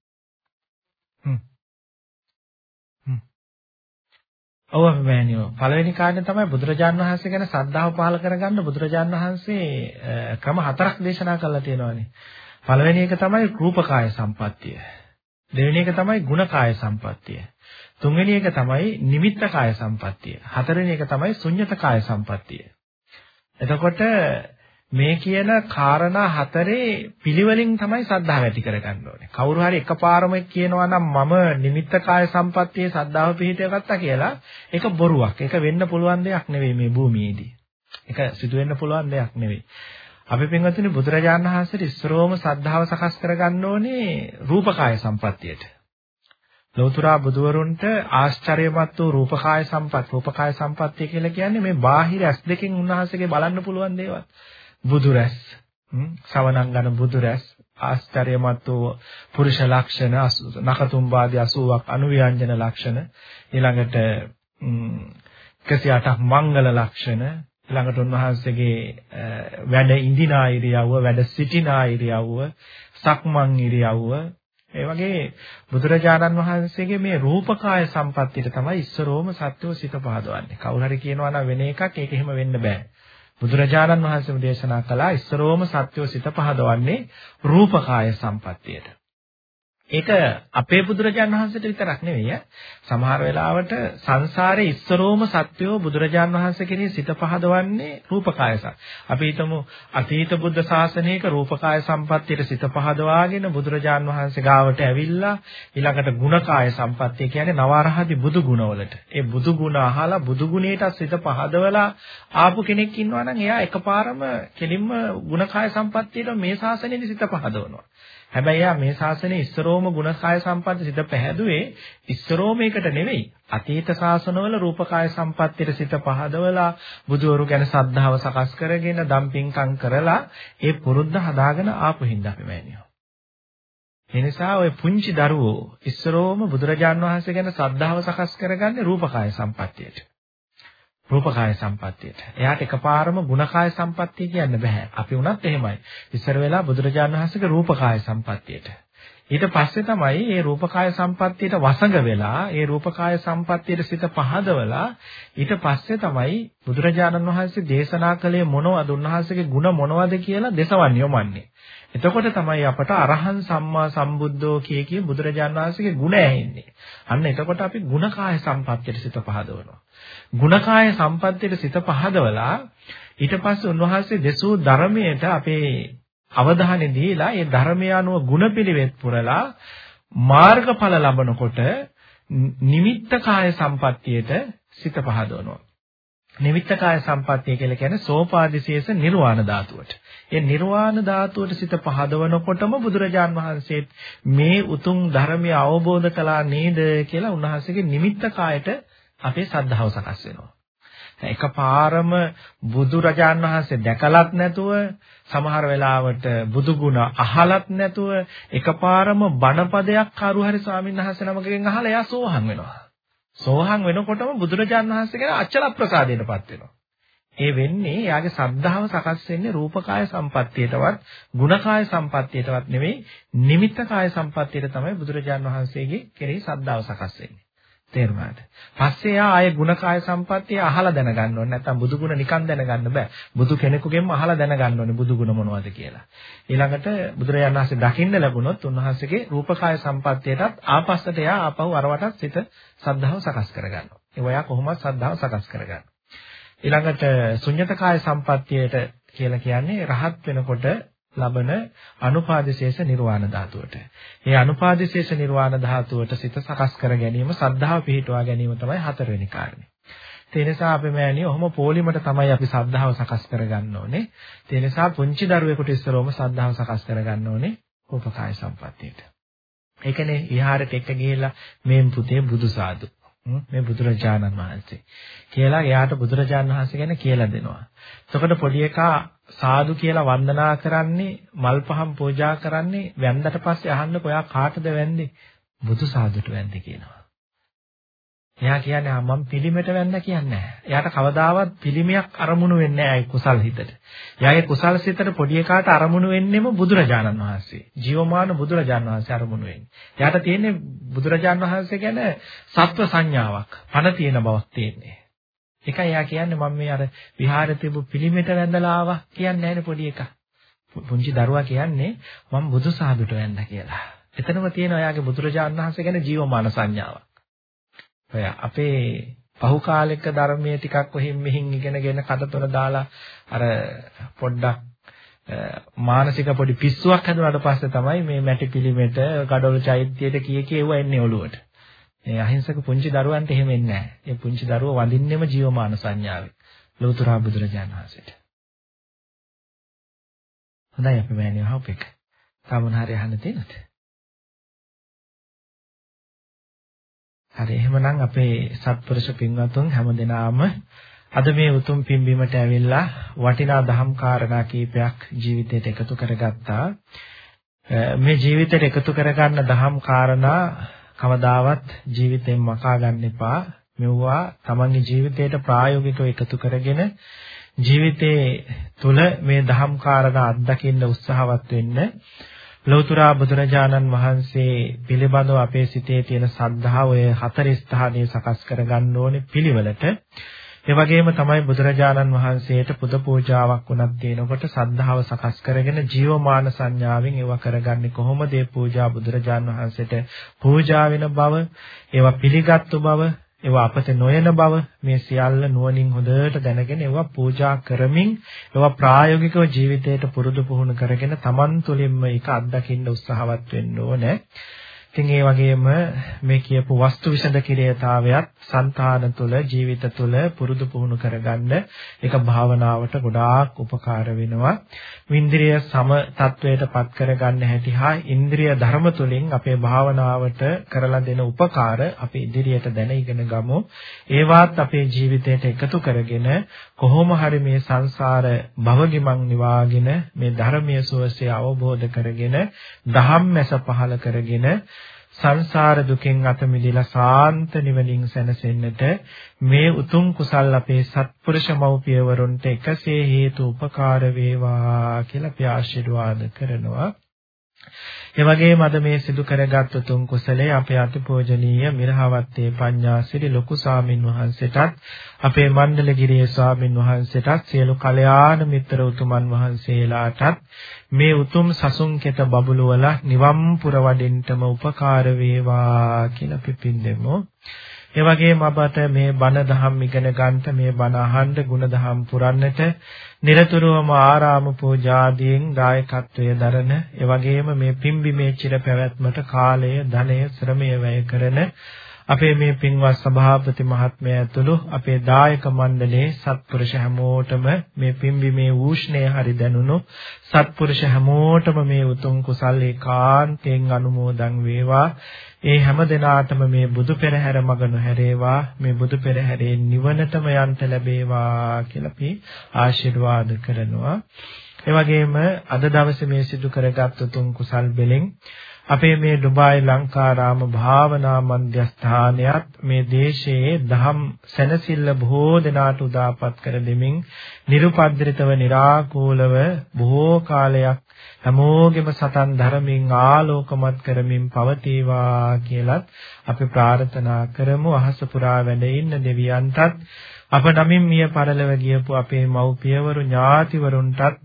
ඔව් අපි මෑනියෝ පළවෙනි කාරණේ තමයි බුදුරජාන් වහන්සේ ගැන ශ්‍රද්ධාව පහළ කරගන්න බුදුරජාන් වහන්සේ ක්‍රම හතරක් දේශනා කළා තියෙනවානේ. පළවෙනි එක තමයි රූපකාය සම්පත්තිය. දෙවෙනි එක තමයි ගුණකාය සම්පත්තිය. තුන්වෙනි එක තමයි නිමිත්ත කාය සම්පත්තිය. හතරවෙනි එක තමයි ශුන්්‍යත කාය සම්පත්තිය. එතකොට මේ කියන කාරණා හතරේ පිළිවෙලින් තමයි සද්ධාව ඇති කරගන්න ඕනේ. කවුරු හරි එකපාරම කියනවා නම් මම නිමිත්ත කාය සම්පත්තියේ සද්ධාව පිහිටව ගත්තා කියලා ඒක බොරුවක්. ඒක වෙන්න පුළුවන් දෙයක් නෙවෙයි මේ භූමියේදී. ඒක සිදු වෙන්න පුළුවන් දෙයක් නෙවෙයි. අපි පින්වත්නි බුදුරජාණන් වහන්සේට ඉස්සරෝම සද්ධාව සකස් කරගන්න ඕනේ රූපකාය සම්පත්තියට. ලෞතුරා බුදුවරුන්ට ආශ්චර්යමත් වූ රූපකාය සම්පත් රූපකාය සම්පත්තිය කියලා කියන්නේ මේ බාහිර ඇස් දෙකෙන් උන්වහන්සේගේ බලන්න පුළුවන් දේවල්. බුදුරැස්, සවනංගන බුදුරැස්, ආශ්චර්යමත් වූ පුරුෂ ලක්ෂණ, නකතුම්බාදී 80ක් අනුව්‍යංජන ලක්ෂණ, ඊළඟට 108ක් මංගල ලක්ෂණ, ඊළඟට උන්වහන්සේගේ වැඩ ඉඳිනා ඉරියව්ව, වැඩ සිටිනා ඉරියව්ව, සක්මන් ඉරියව්ව. ඒ වගේ බුදුරජාණන් වහන්සේගේ මේ රූපකාය සම්පත්තියට තමයි ඉස්සරෝම සත්‍යෝ සිත පහදවන්නේ. කවුරු හරි කියනවා නම් වෙන එකක් ඒක එහෙම වෙන්න බෑ. බුදුරජාණන් වහන්සේම දේශනා කළා ඉස්සරෝම සත්‍යෝ සිත පහදවන්නේ රූපකාය සම්පත්තියට. ඒක අපේ බුදුරජාණන් වහන්සේට විතරක් නෙවෙයි සමහර වෙලාවට සංසාරේ ඉස්සරෝම සත්‍යෝ බුදුරජාණන් වහන්සේ කෙරෙහි සිත පහදවන්නේ රූපකායස. අපි හිතමු අතීත බුද්ධ ශාසනයක රූපකාය සම්පත්තියට සිත පහදවාගෙන බුදුරජාණන් වහන්සේ ගාවට ඇවිල්ලා ඊළඟට ගුණකාය සම්පත්තිය කියන්නේ නවරහදි බුදු ගුණවලට. ඒ බුදු ගුණ අහලා බුදු ගුණයට සිත පහදවලා ආපු කෙනෙක් ඉන්නවා නම් එයා එකපාරම කෙලින්ම ගුණකාය සම්පත්තියට මේ ශාසනයේදී සිත පහදවනවා. හැබැයි යා මේ ශාසනයේ ඉස්සරෝම ගුණකාය සම්පatti සිත පැහැදුවේ ඉස්සරෝමයකට නෙවෙයි. අතීත ශාසනවල රූපකාය සම්පත්තියට සිත පහදවලා බුදුවරු ගැන සද්ධාව සකස් කරගෙන දම්පින්කම් කරලා ඒ පුරුද්ද හදාගෙන ආපු හින්දා අපි මෑනියෝ. එනිසා ওই පුංචි දරුවෝ ඉස්සරෝම බුදුරජාන් වහන්සේ ගැන සද්ධාව සකස් කරගන්නේ රූපකාය සම්පත්තියට. රූපකාය සම්පත්තියට. එයාට එකපාරම ගුණකාය සම්පත්තිය කියන්න බෑ. අපි උනත් එහෙමයි. ඉස්සර වෙලා බුදුරජාණන් වහන්සේගේ රූපකාය සම්පත්තියට. ඊට පස්සේ තමයි මේ රූපකාය සම්පත්තියට වසඟ වෙලා ඒ රූපකාය සම්පත්තියට සිත පහදවලා ඊට පස්සේ තමයි බුදුරජාණන් වහන්සේ දේශනා කළේ මොනවද උන්වහන්සේගේ ಗುಣ මොනවද කියලා දෙසවන් යොමන්නේ. එතකොට තමයි අපට අරහන් සම්මා සම්බුද්ධෝ කිය කිය බුදුරජාණන් වහන්සේගේ ගුණ ඇහෙන්නේ. අන්න එතකොට අපි ගුණකාය සම්පත්තියට සිත පහදවනවා. ගුණකාය සම්පත්තියට සිත පහදවලා ඊට පස්සේ උන්වහන්සේ දෙසූ ධර්මයට අපේ අවධානය දීලා ඒ ධර්මය අනුව ගුණපිළිවෙත් පුරලා මාර්ගඵල ලබනකොට නිමිත්ත කාය සම්පත්තියට සිත පහදවනවා. නිමිත්ත කාය සම්පත්තිය කියලා කියන්නේ සෝපාදිශේෂ නිර්වාණ ධාතුවට. ඒ නිර්වාණ ධාතුවට සිත පහදවනකොටම බුදුරජාන් වහන්සේ මේ උතුම් ධර්මය අවබෝධ කළා නේද කියලා උන්වහන්සේගේ නිමිත්ත කායට අපේ සද්ධාව සකස් වෙනවා. එකපාරම බුදුරජාන් වහන්සේ දැකලත් නැතුව සමහර වෙලාවට බුදු ගුණ අහලත් නැතුව එකපාරම බණපදයක් කරු හරි ස්වාමීන් වහන්සේ නමකගෙන් අහලා එයා සෝහන් වෙනවා. සෝහන් වෙනකොටම බුදුරජාන් වහන්සේගේ අචල ප්‍රසාදයටපත් වෙනවා. ඒ වෙන්නේ යාගේ සද්ධාව සකස් වෙන්නේ රූපකාය සම්පත්තියටවත් ගුණකාය සම්පත්තියටවත් නෙවෙයි නිමිත්තකාය සම්පත්තියට තමයි බුදුරජාන් වහන්සේගේ කෙරෙහි සද්ධාව සකස් වෙන්නේ. තේරුණාද? පස්සේ යා ආයේ ಗುಣකාය සම්පත්තිය අහලා දැනගන්න ඕනේ. නැත්තම් බුදු ගුණ නිකන් දැනගන්න බෑ. බුදු කෙනෙකුගෙන්ම අහලා දැනගන්න ඕනේ බුදු ගුණ මොනවද කියලා. ඊළඟට බුදුරජාණන් වහන්සේ දකින්න ලැබුණොත් උන්වහන්සේගේ රූපකාය සම්පත්තියටත් ආපස්සට යා ආපහු අරවටත් සිත සද්ධාව සකස් කරගන්නවා. ඒ වයා කොහොමද සද්ධාව සකස් කරගන්නේ? ඊළඟට ශුන්්‍යතකාය සම්පත්තියට කියලා කියන්නේ රහත් වෙනකොට ලබන අනුපාදිශේෂ නිර්වාණ ධාතුවට. මේ අනුපාදිශේෂ නිර්වාණ ධාතුවට සිත සකස් කර ගැනීම සද්ධාව පිහිටුවා ගැනීම තමයි හතරවෙනි කාරණේ. ඒ නිසා අපි මෑණියෝ ඔහොම පොලිමට තමයි අපි සද්ධාව සකස් කරගන්න ඕනේ. ඒ නිසා පුංචි දරුවෙකුට ඉස්සරවම සද්ධාව සකස් කරගන්න ඕනේ උපකාය සම්පත්තියට. ඒ කියන්නේ විහාරයට එක්ක ගිහිල්ලා මේ පුතේ බුදු සාදු මේ බුදුරජාණන් වහන්සේ කියලා එයාට බුදුරජාණන් වහන්සේ ගැන කියලා දෙනවා. එතකොට පොඩි එකා සාදු කියලා වන්දනා කරන්නේ මල් පහන් පූජා කරන්නේ වැන්දට පස්සේ අහන්නකො එයා කාටද වැන්නේ බුදු සාදුට වැන්දේ කියනවා. එයා කියන්නේ මම පිළිමෙට වැන්න කියන්නේ නැහැ. එයාට කවදාවත් පිළිමයක් අරමුණු වෙන්නේ නැහැ කුසල් හිතට. එයාගේ කුසල් සිතට පොඩි එකාට අරමුණු වෙන්නෙම බුදුරජාණන් වහන්සේ. ජීවමාන බුදුරජාණන් වහන්සේ අරමුණු වෙන්නේ. එයාට තියෙන්නේ බුදුරජාණන් වහන්සේ ගැන සත්ව සංඥාවක්, පණ තියෙන බවක් තියෙන්නේ. ඒකයි එයා කියන්නේ මම මේ අර විහාරේ තිබු පිළිමෙට වැඳලා ආවා කියන්නේ නැහැනේ පොඩි එකා. පුංචි දරුවා කියන්නේ මම බුදු සාදුට වැඳ කියලා. එතනම තියෙන එයාගේ බුදුරජාණන් වහන්සේ ගැන ජීවමාන සංඥාවක්. ඔය අපේ පහු කාලෙක ධර්මයේ ටිකක් කොහින් මෙහින් ඉගෙනගෙන කඩතොල දාලා අර පොඩ්ඩක් මානසික පොඩි පිස්සුවක් හැදුනාට පස්සේ තමයි මේ මැටි පිළිමෙට ගඩොල් චෛත්‍යයට කී කී ඒව එන්නේ ඔළුවට. මේ අහිංසක පුංචි දරුවන්ට එහෙම එන්නේ නැහැ. ඒ පුංචි දරුවෝ වඳින්නෙම ජීවමාන සංඥාවෙන්. ලෝතර බුදුරජාණන් වහන්සේට. හොඳයි අපි මෑණියෝ හවුපෙක්. තාමන හරි අහන්න තියෙනවද? හරි එහෙමනම් අපේ සත්පුරුෂ පින්වත්තුන් හැමදෙනාම අද මේ උතුම් පින්බීමට ඇවිල්ලා වටිනා දහම් කාරණා කීපයක් ජීවිතයට එකතු කරගත්තා. මේ ජීවිතයට එකතු කරගන්න දහම් කාරණා කවදාවත් ජීවිතෙන් මකා ගන්න එපා. මෙවුවා තමන්ගේ ජීවිතයට ප්‍රායෝගිකව එකතු කරගෙන ජීවිතයේ තුල මේ දහම් කාරණා අත්දකින්න උත්සාහවත් වෙන්න ලෞතර බුදුරජාණන් වහන්සේ පිළිබඳව අපේ සිතේ තියෙන සද්ධාව ඔය හතර ස්ථානයේ සකස් කරගන්න ඕනේ පිළිවෙලට. ඒ වගේම තමයි බුදුරජාණන් වහන්සේට පුද පූජාවක් උනත් දෙනකොට සද්ධාව සකස් කරගෙන ජීවමාන සංඥාවෙන් ඒවා කරගන්නේ කොහොමද? ඒ පූජා බුදුරජාණන් වහන්සේට පූජා වෙන බව ඒවා පිළිගත්තු බව ඒවා අපත නොයන බව මේ සියල්ල නුවණින් හොඳට දැනගෙන ඒවා පූජා කරමින් ඒවා ප්‍රායෝගිකව ජීවිතයට පුරුදු පුහුණු කරගෙන Taman තුළින්ම ඒක අත්දකින්න උත්සාහවත් වෙන්න ඕනේ. ඉතින් ඒ වගේම මේ කියපු වස්තු විසඳ කිරියතාවයත් సంతාන තුළ ජීවිත තුළ පුරුදු පුහුණු කරගන්න ඒක භාවනාවට ගොඩාක් උපකාර වෙනවා. ඉන්ද්‍රිය සම තත්වයට පත් කරගන්න හැටි හා ඉන්ද්‍රිය ධර්ම තුළින් අපේ භාවනාවට කරලා දෙන උපකාර අපි ඉදිරියට දැන ඉගෙන ගමු. ඒවත් අපේ ජීවිතයට එකතු කරගෙන කොහොම හරි මේ සංසාර භවගිමන් නිවාගෙන මේ ධර්මයේ සුවසේ අවබෝධ කරගෙන ධම්මැස පහල කරගෙන සංසාර දුකෙන් අත මිදලා සාන්ත නිවනින් සැනසෙන්නට මේ උතුම් කුසල් අපේ සත්පුරුෂ මව්පියවරුන්ට එකසේ හේතු උපකාර වේවා කියලා අපි ආශිර්වාද කරනවා. ඒ වගේම අද මේ සිදු කරගත් උතුම් කුසලයේ අපේ අතිපූජනීය මිරහවත්තේ පඤ්ඤාසිරි ලොකු සාමින් වහන්සේටත් අපේ මණ්ඩලගිරියේ ස්වාමින් වහන්සේටත් සියලු කල්යාණ මිත්‍ර උතුමන් වහන්සේලාටත් මේ උතුම් සසුන් කෙත බබළු වල නිවම් පුර වඩින්ටම උපකාර වේවා කියලා පිපින් දෙමු. ඒ වගේම අපට මේ බණ දහම් ඉගෙන ගන්නට මේ බණ අහන්න ගුණ දහම් පුරන්නට නිරතුරුවම ආරාම පූජාදීන් දායකත්වයේ දරන ඒ වගේම මේ පිම්බිමේ චිර පැවැත්මට කාලය ධනය ශ්‍රමය වැය කරන අපේ මේ පින්වත් සභාපති මහත්මයා ඇතුළු අපේ දායක මණ්ඩලයේ සත්පුරුෂ හැමෝටම මේ පිම්බිමේ ඌෂ්ණය හරි දැනුණු සත්පුරුෂ හැමෝටම මේ උතුම් කුසල් ඒකාන්තයෙන් අනුමෝදන් වේවා. ඒ හැම දිනාටම මේ බුදු පෙරහැර මග නොහැරේවා. මේ බුදු පෙරහැරේ නිවනටම යන්ට ලැබේවා කියලා අපි ආශිර්වාද කරනවා. ඒ වගේම අද දවසේ මේ සිදු කරගත් උතුම් කුසල් බෙලෙන් අපේ මේ ඩුබායි ලංකාරාම භාවනා මධ්‍යස්ථානයත් මේ දේශයේ දහම් සැනසෙල්ල බොහෝ දෙනාට උදාපත් කර දෙමින් නිර්පද්‍රිතව निराකූලව බොහෝ කාලයක් හැමෝගෙම සතන් ධර්මයෙන් ආලෝකමත් කරමින් පවතිවා කියලත් අපි ප්‍රාර්ථනා කරමු. අහස පුරා වැඩ ඉන්න දෙවියන්ටත් අප නමින් මිය පරලව ගියපු අපේ මව්පියවරු ඥාතිවරුන්ටත්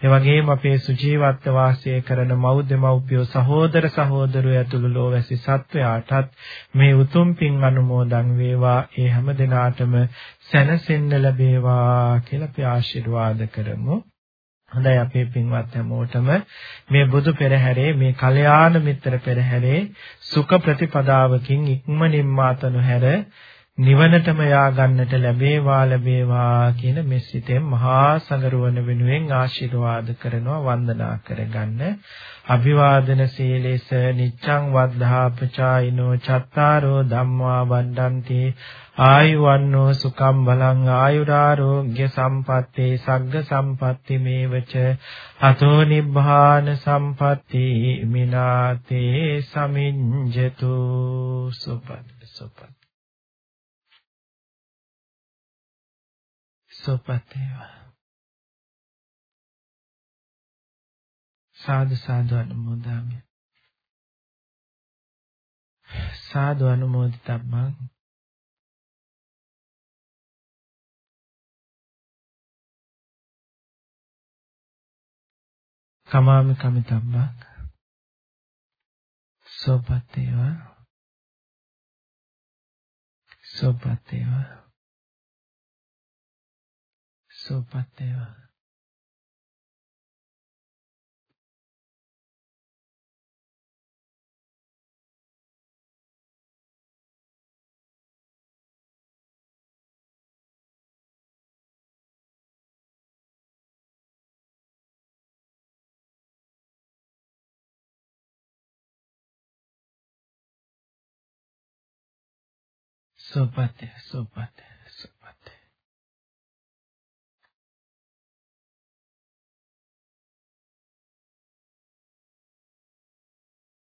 එවැගේම අපේ සුජීවත්ව වාසය කරන මව් දෙමව්පියෝ සහෝදර සහෝදරයෝ ඇතුළු ලෝවැසි සත්වයාටත් මේ උතුම් පින් අනුමෝදන් වේවා. ඒ හැම දිනාටම සැනසෙන්න ලැබේවා කියලා අපි ආශිර්වාද කරමු. හොඳයි අපේ පින්වත් හැමෝටම මේ බුදු පෙරහැරේ මේ කල්යාණ මිත්‍ර පෙරහැරේ සුඛ ප්‍රතිපදාවකින් ඉක්මනින්ම අතනු හැර නිවනටම යා ගන්නට ලැබේවා ලැබේවා කියන මෙසිතෙන් මහා සංගරුවන වෙනුවෙන් ආශිර්වාද කරනවා වන්දනා කරගන්න. අභිවාදන සීලෙස නිච්ඡං වද්ධාපචායිනෝ චත්තාරෝ ධම්මා වණ්ඩන්ති. ආයුවන්නෝ සුකම් බලං ආයුරාරෝග්‍ය සම්පත්තේ සග්ග සම්පatti මේවච. අතෝ නිබ්බාන සම්පatti මිනාතේ සමිඤ්ජතු. සුපත් සුපත්. සුවපත් වේවා. සාදු සාදු අනුමෝදාමි. සාදු අනුමෝදිතබ්බං කමාමි කමිතබ්බක් සෝපත් වේවා සෝපත් වේවා සුවපත් වේවා. සුවපත් සුවපත්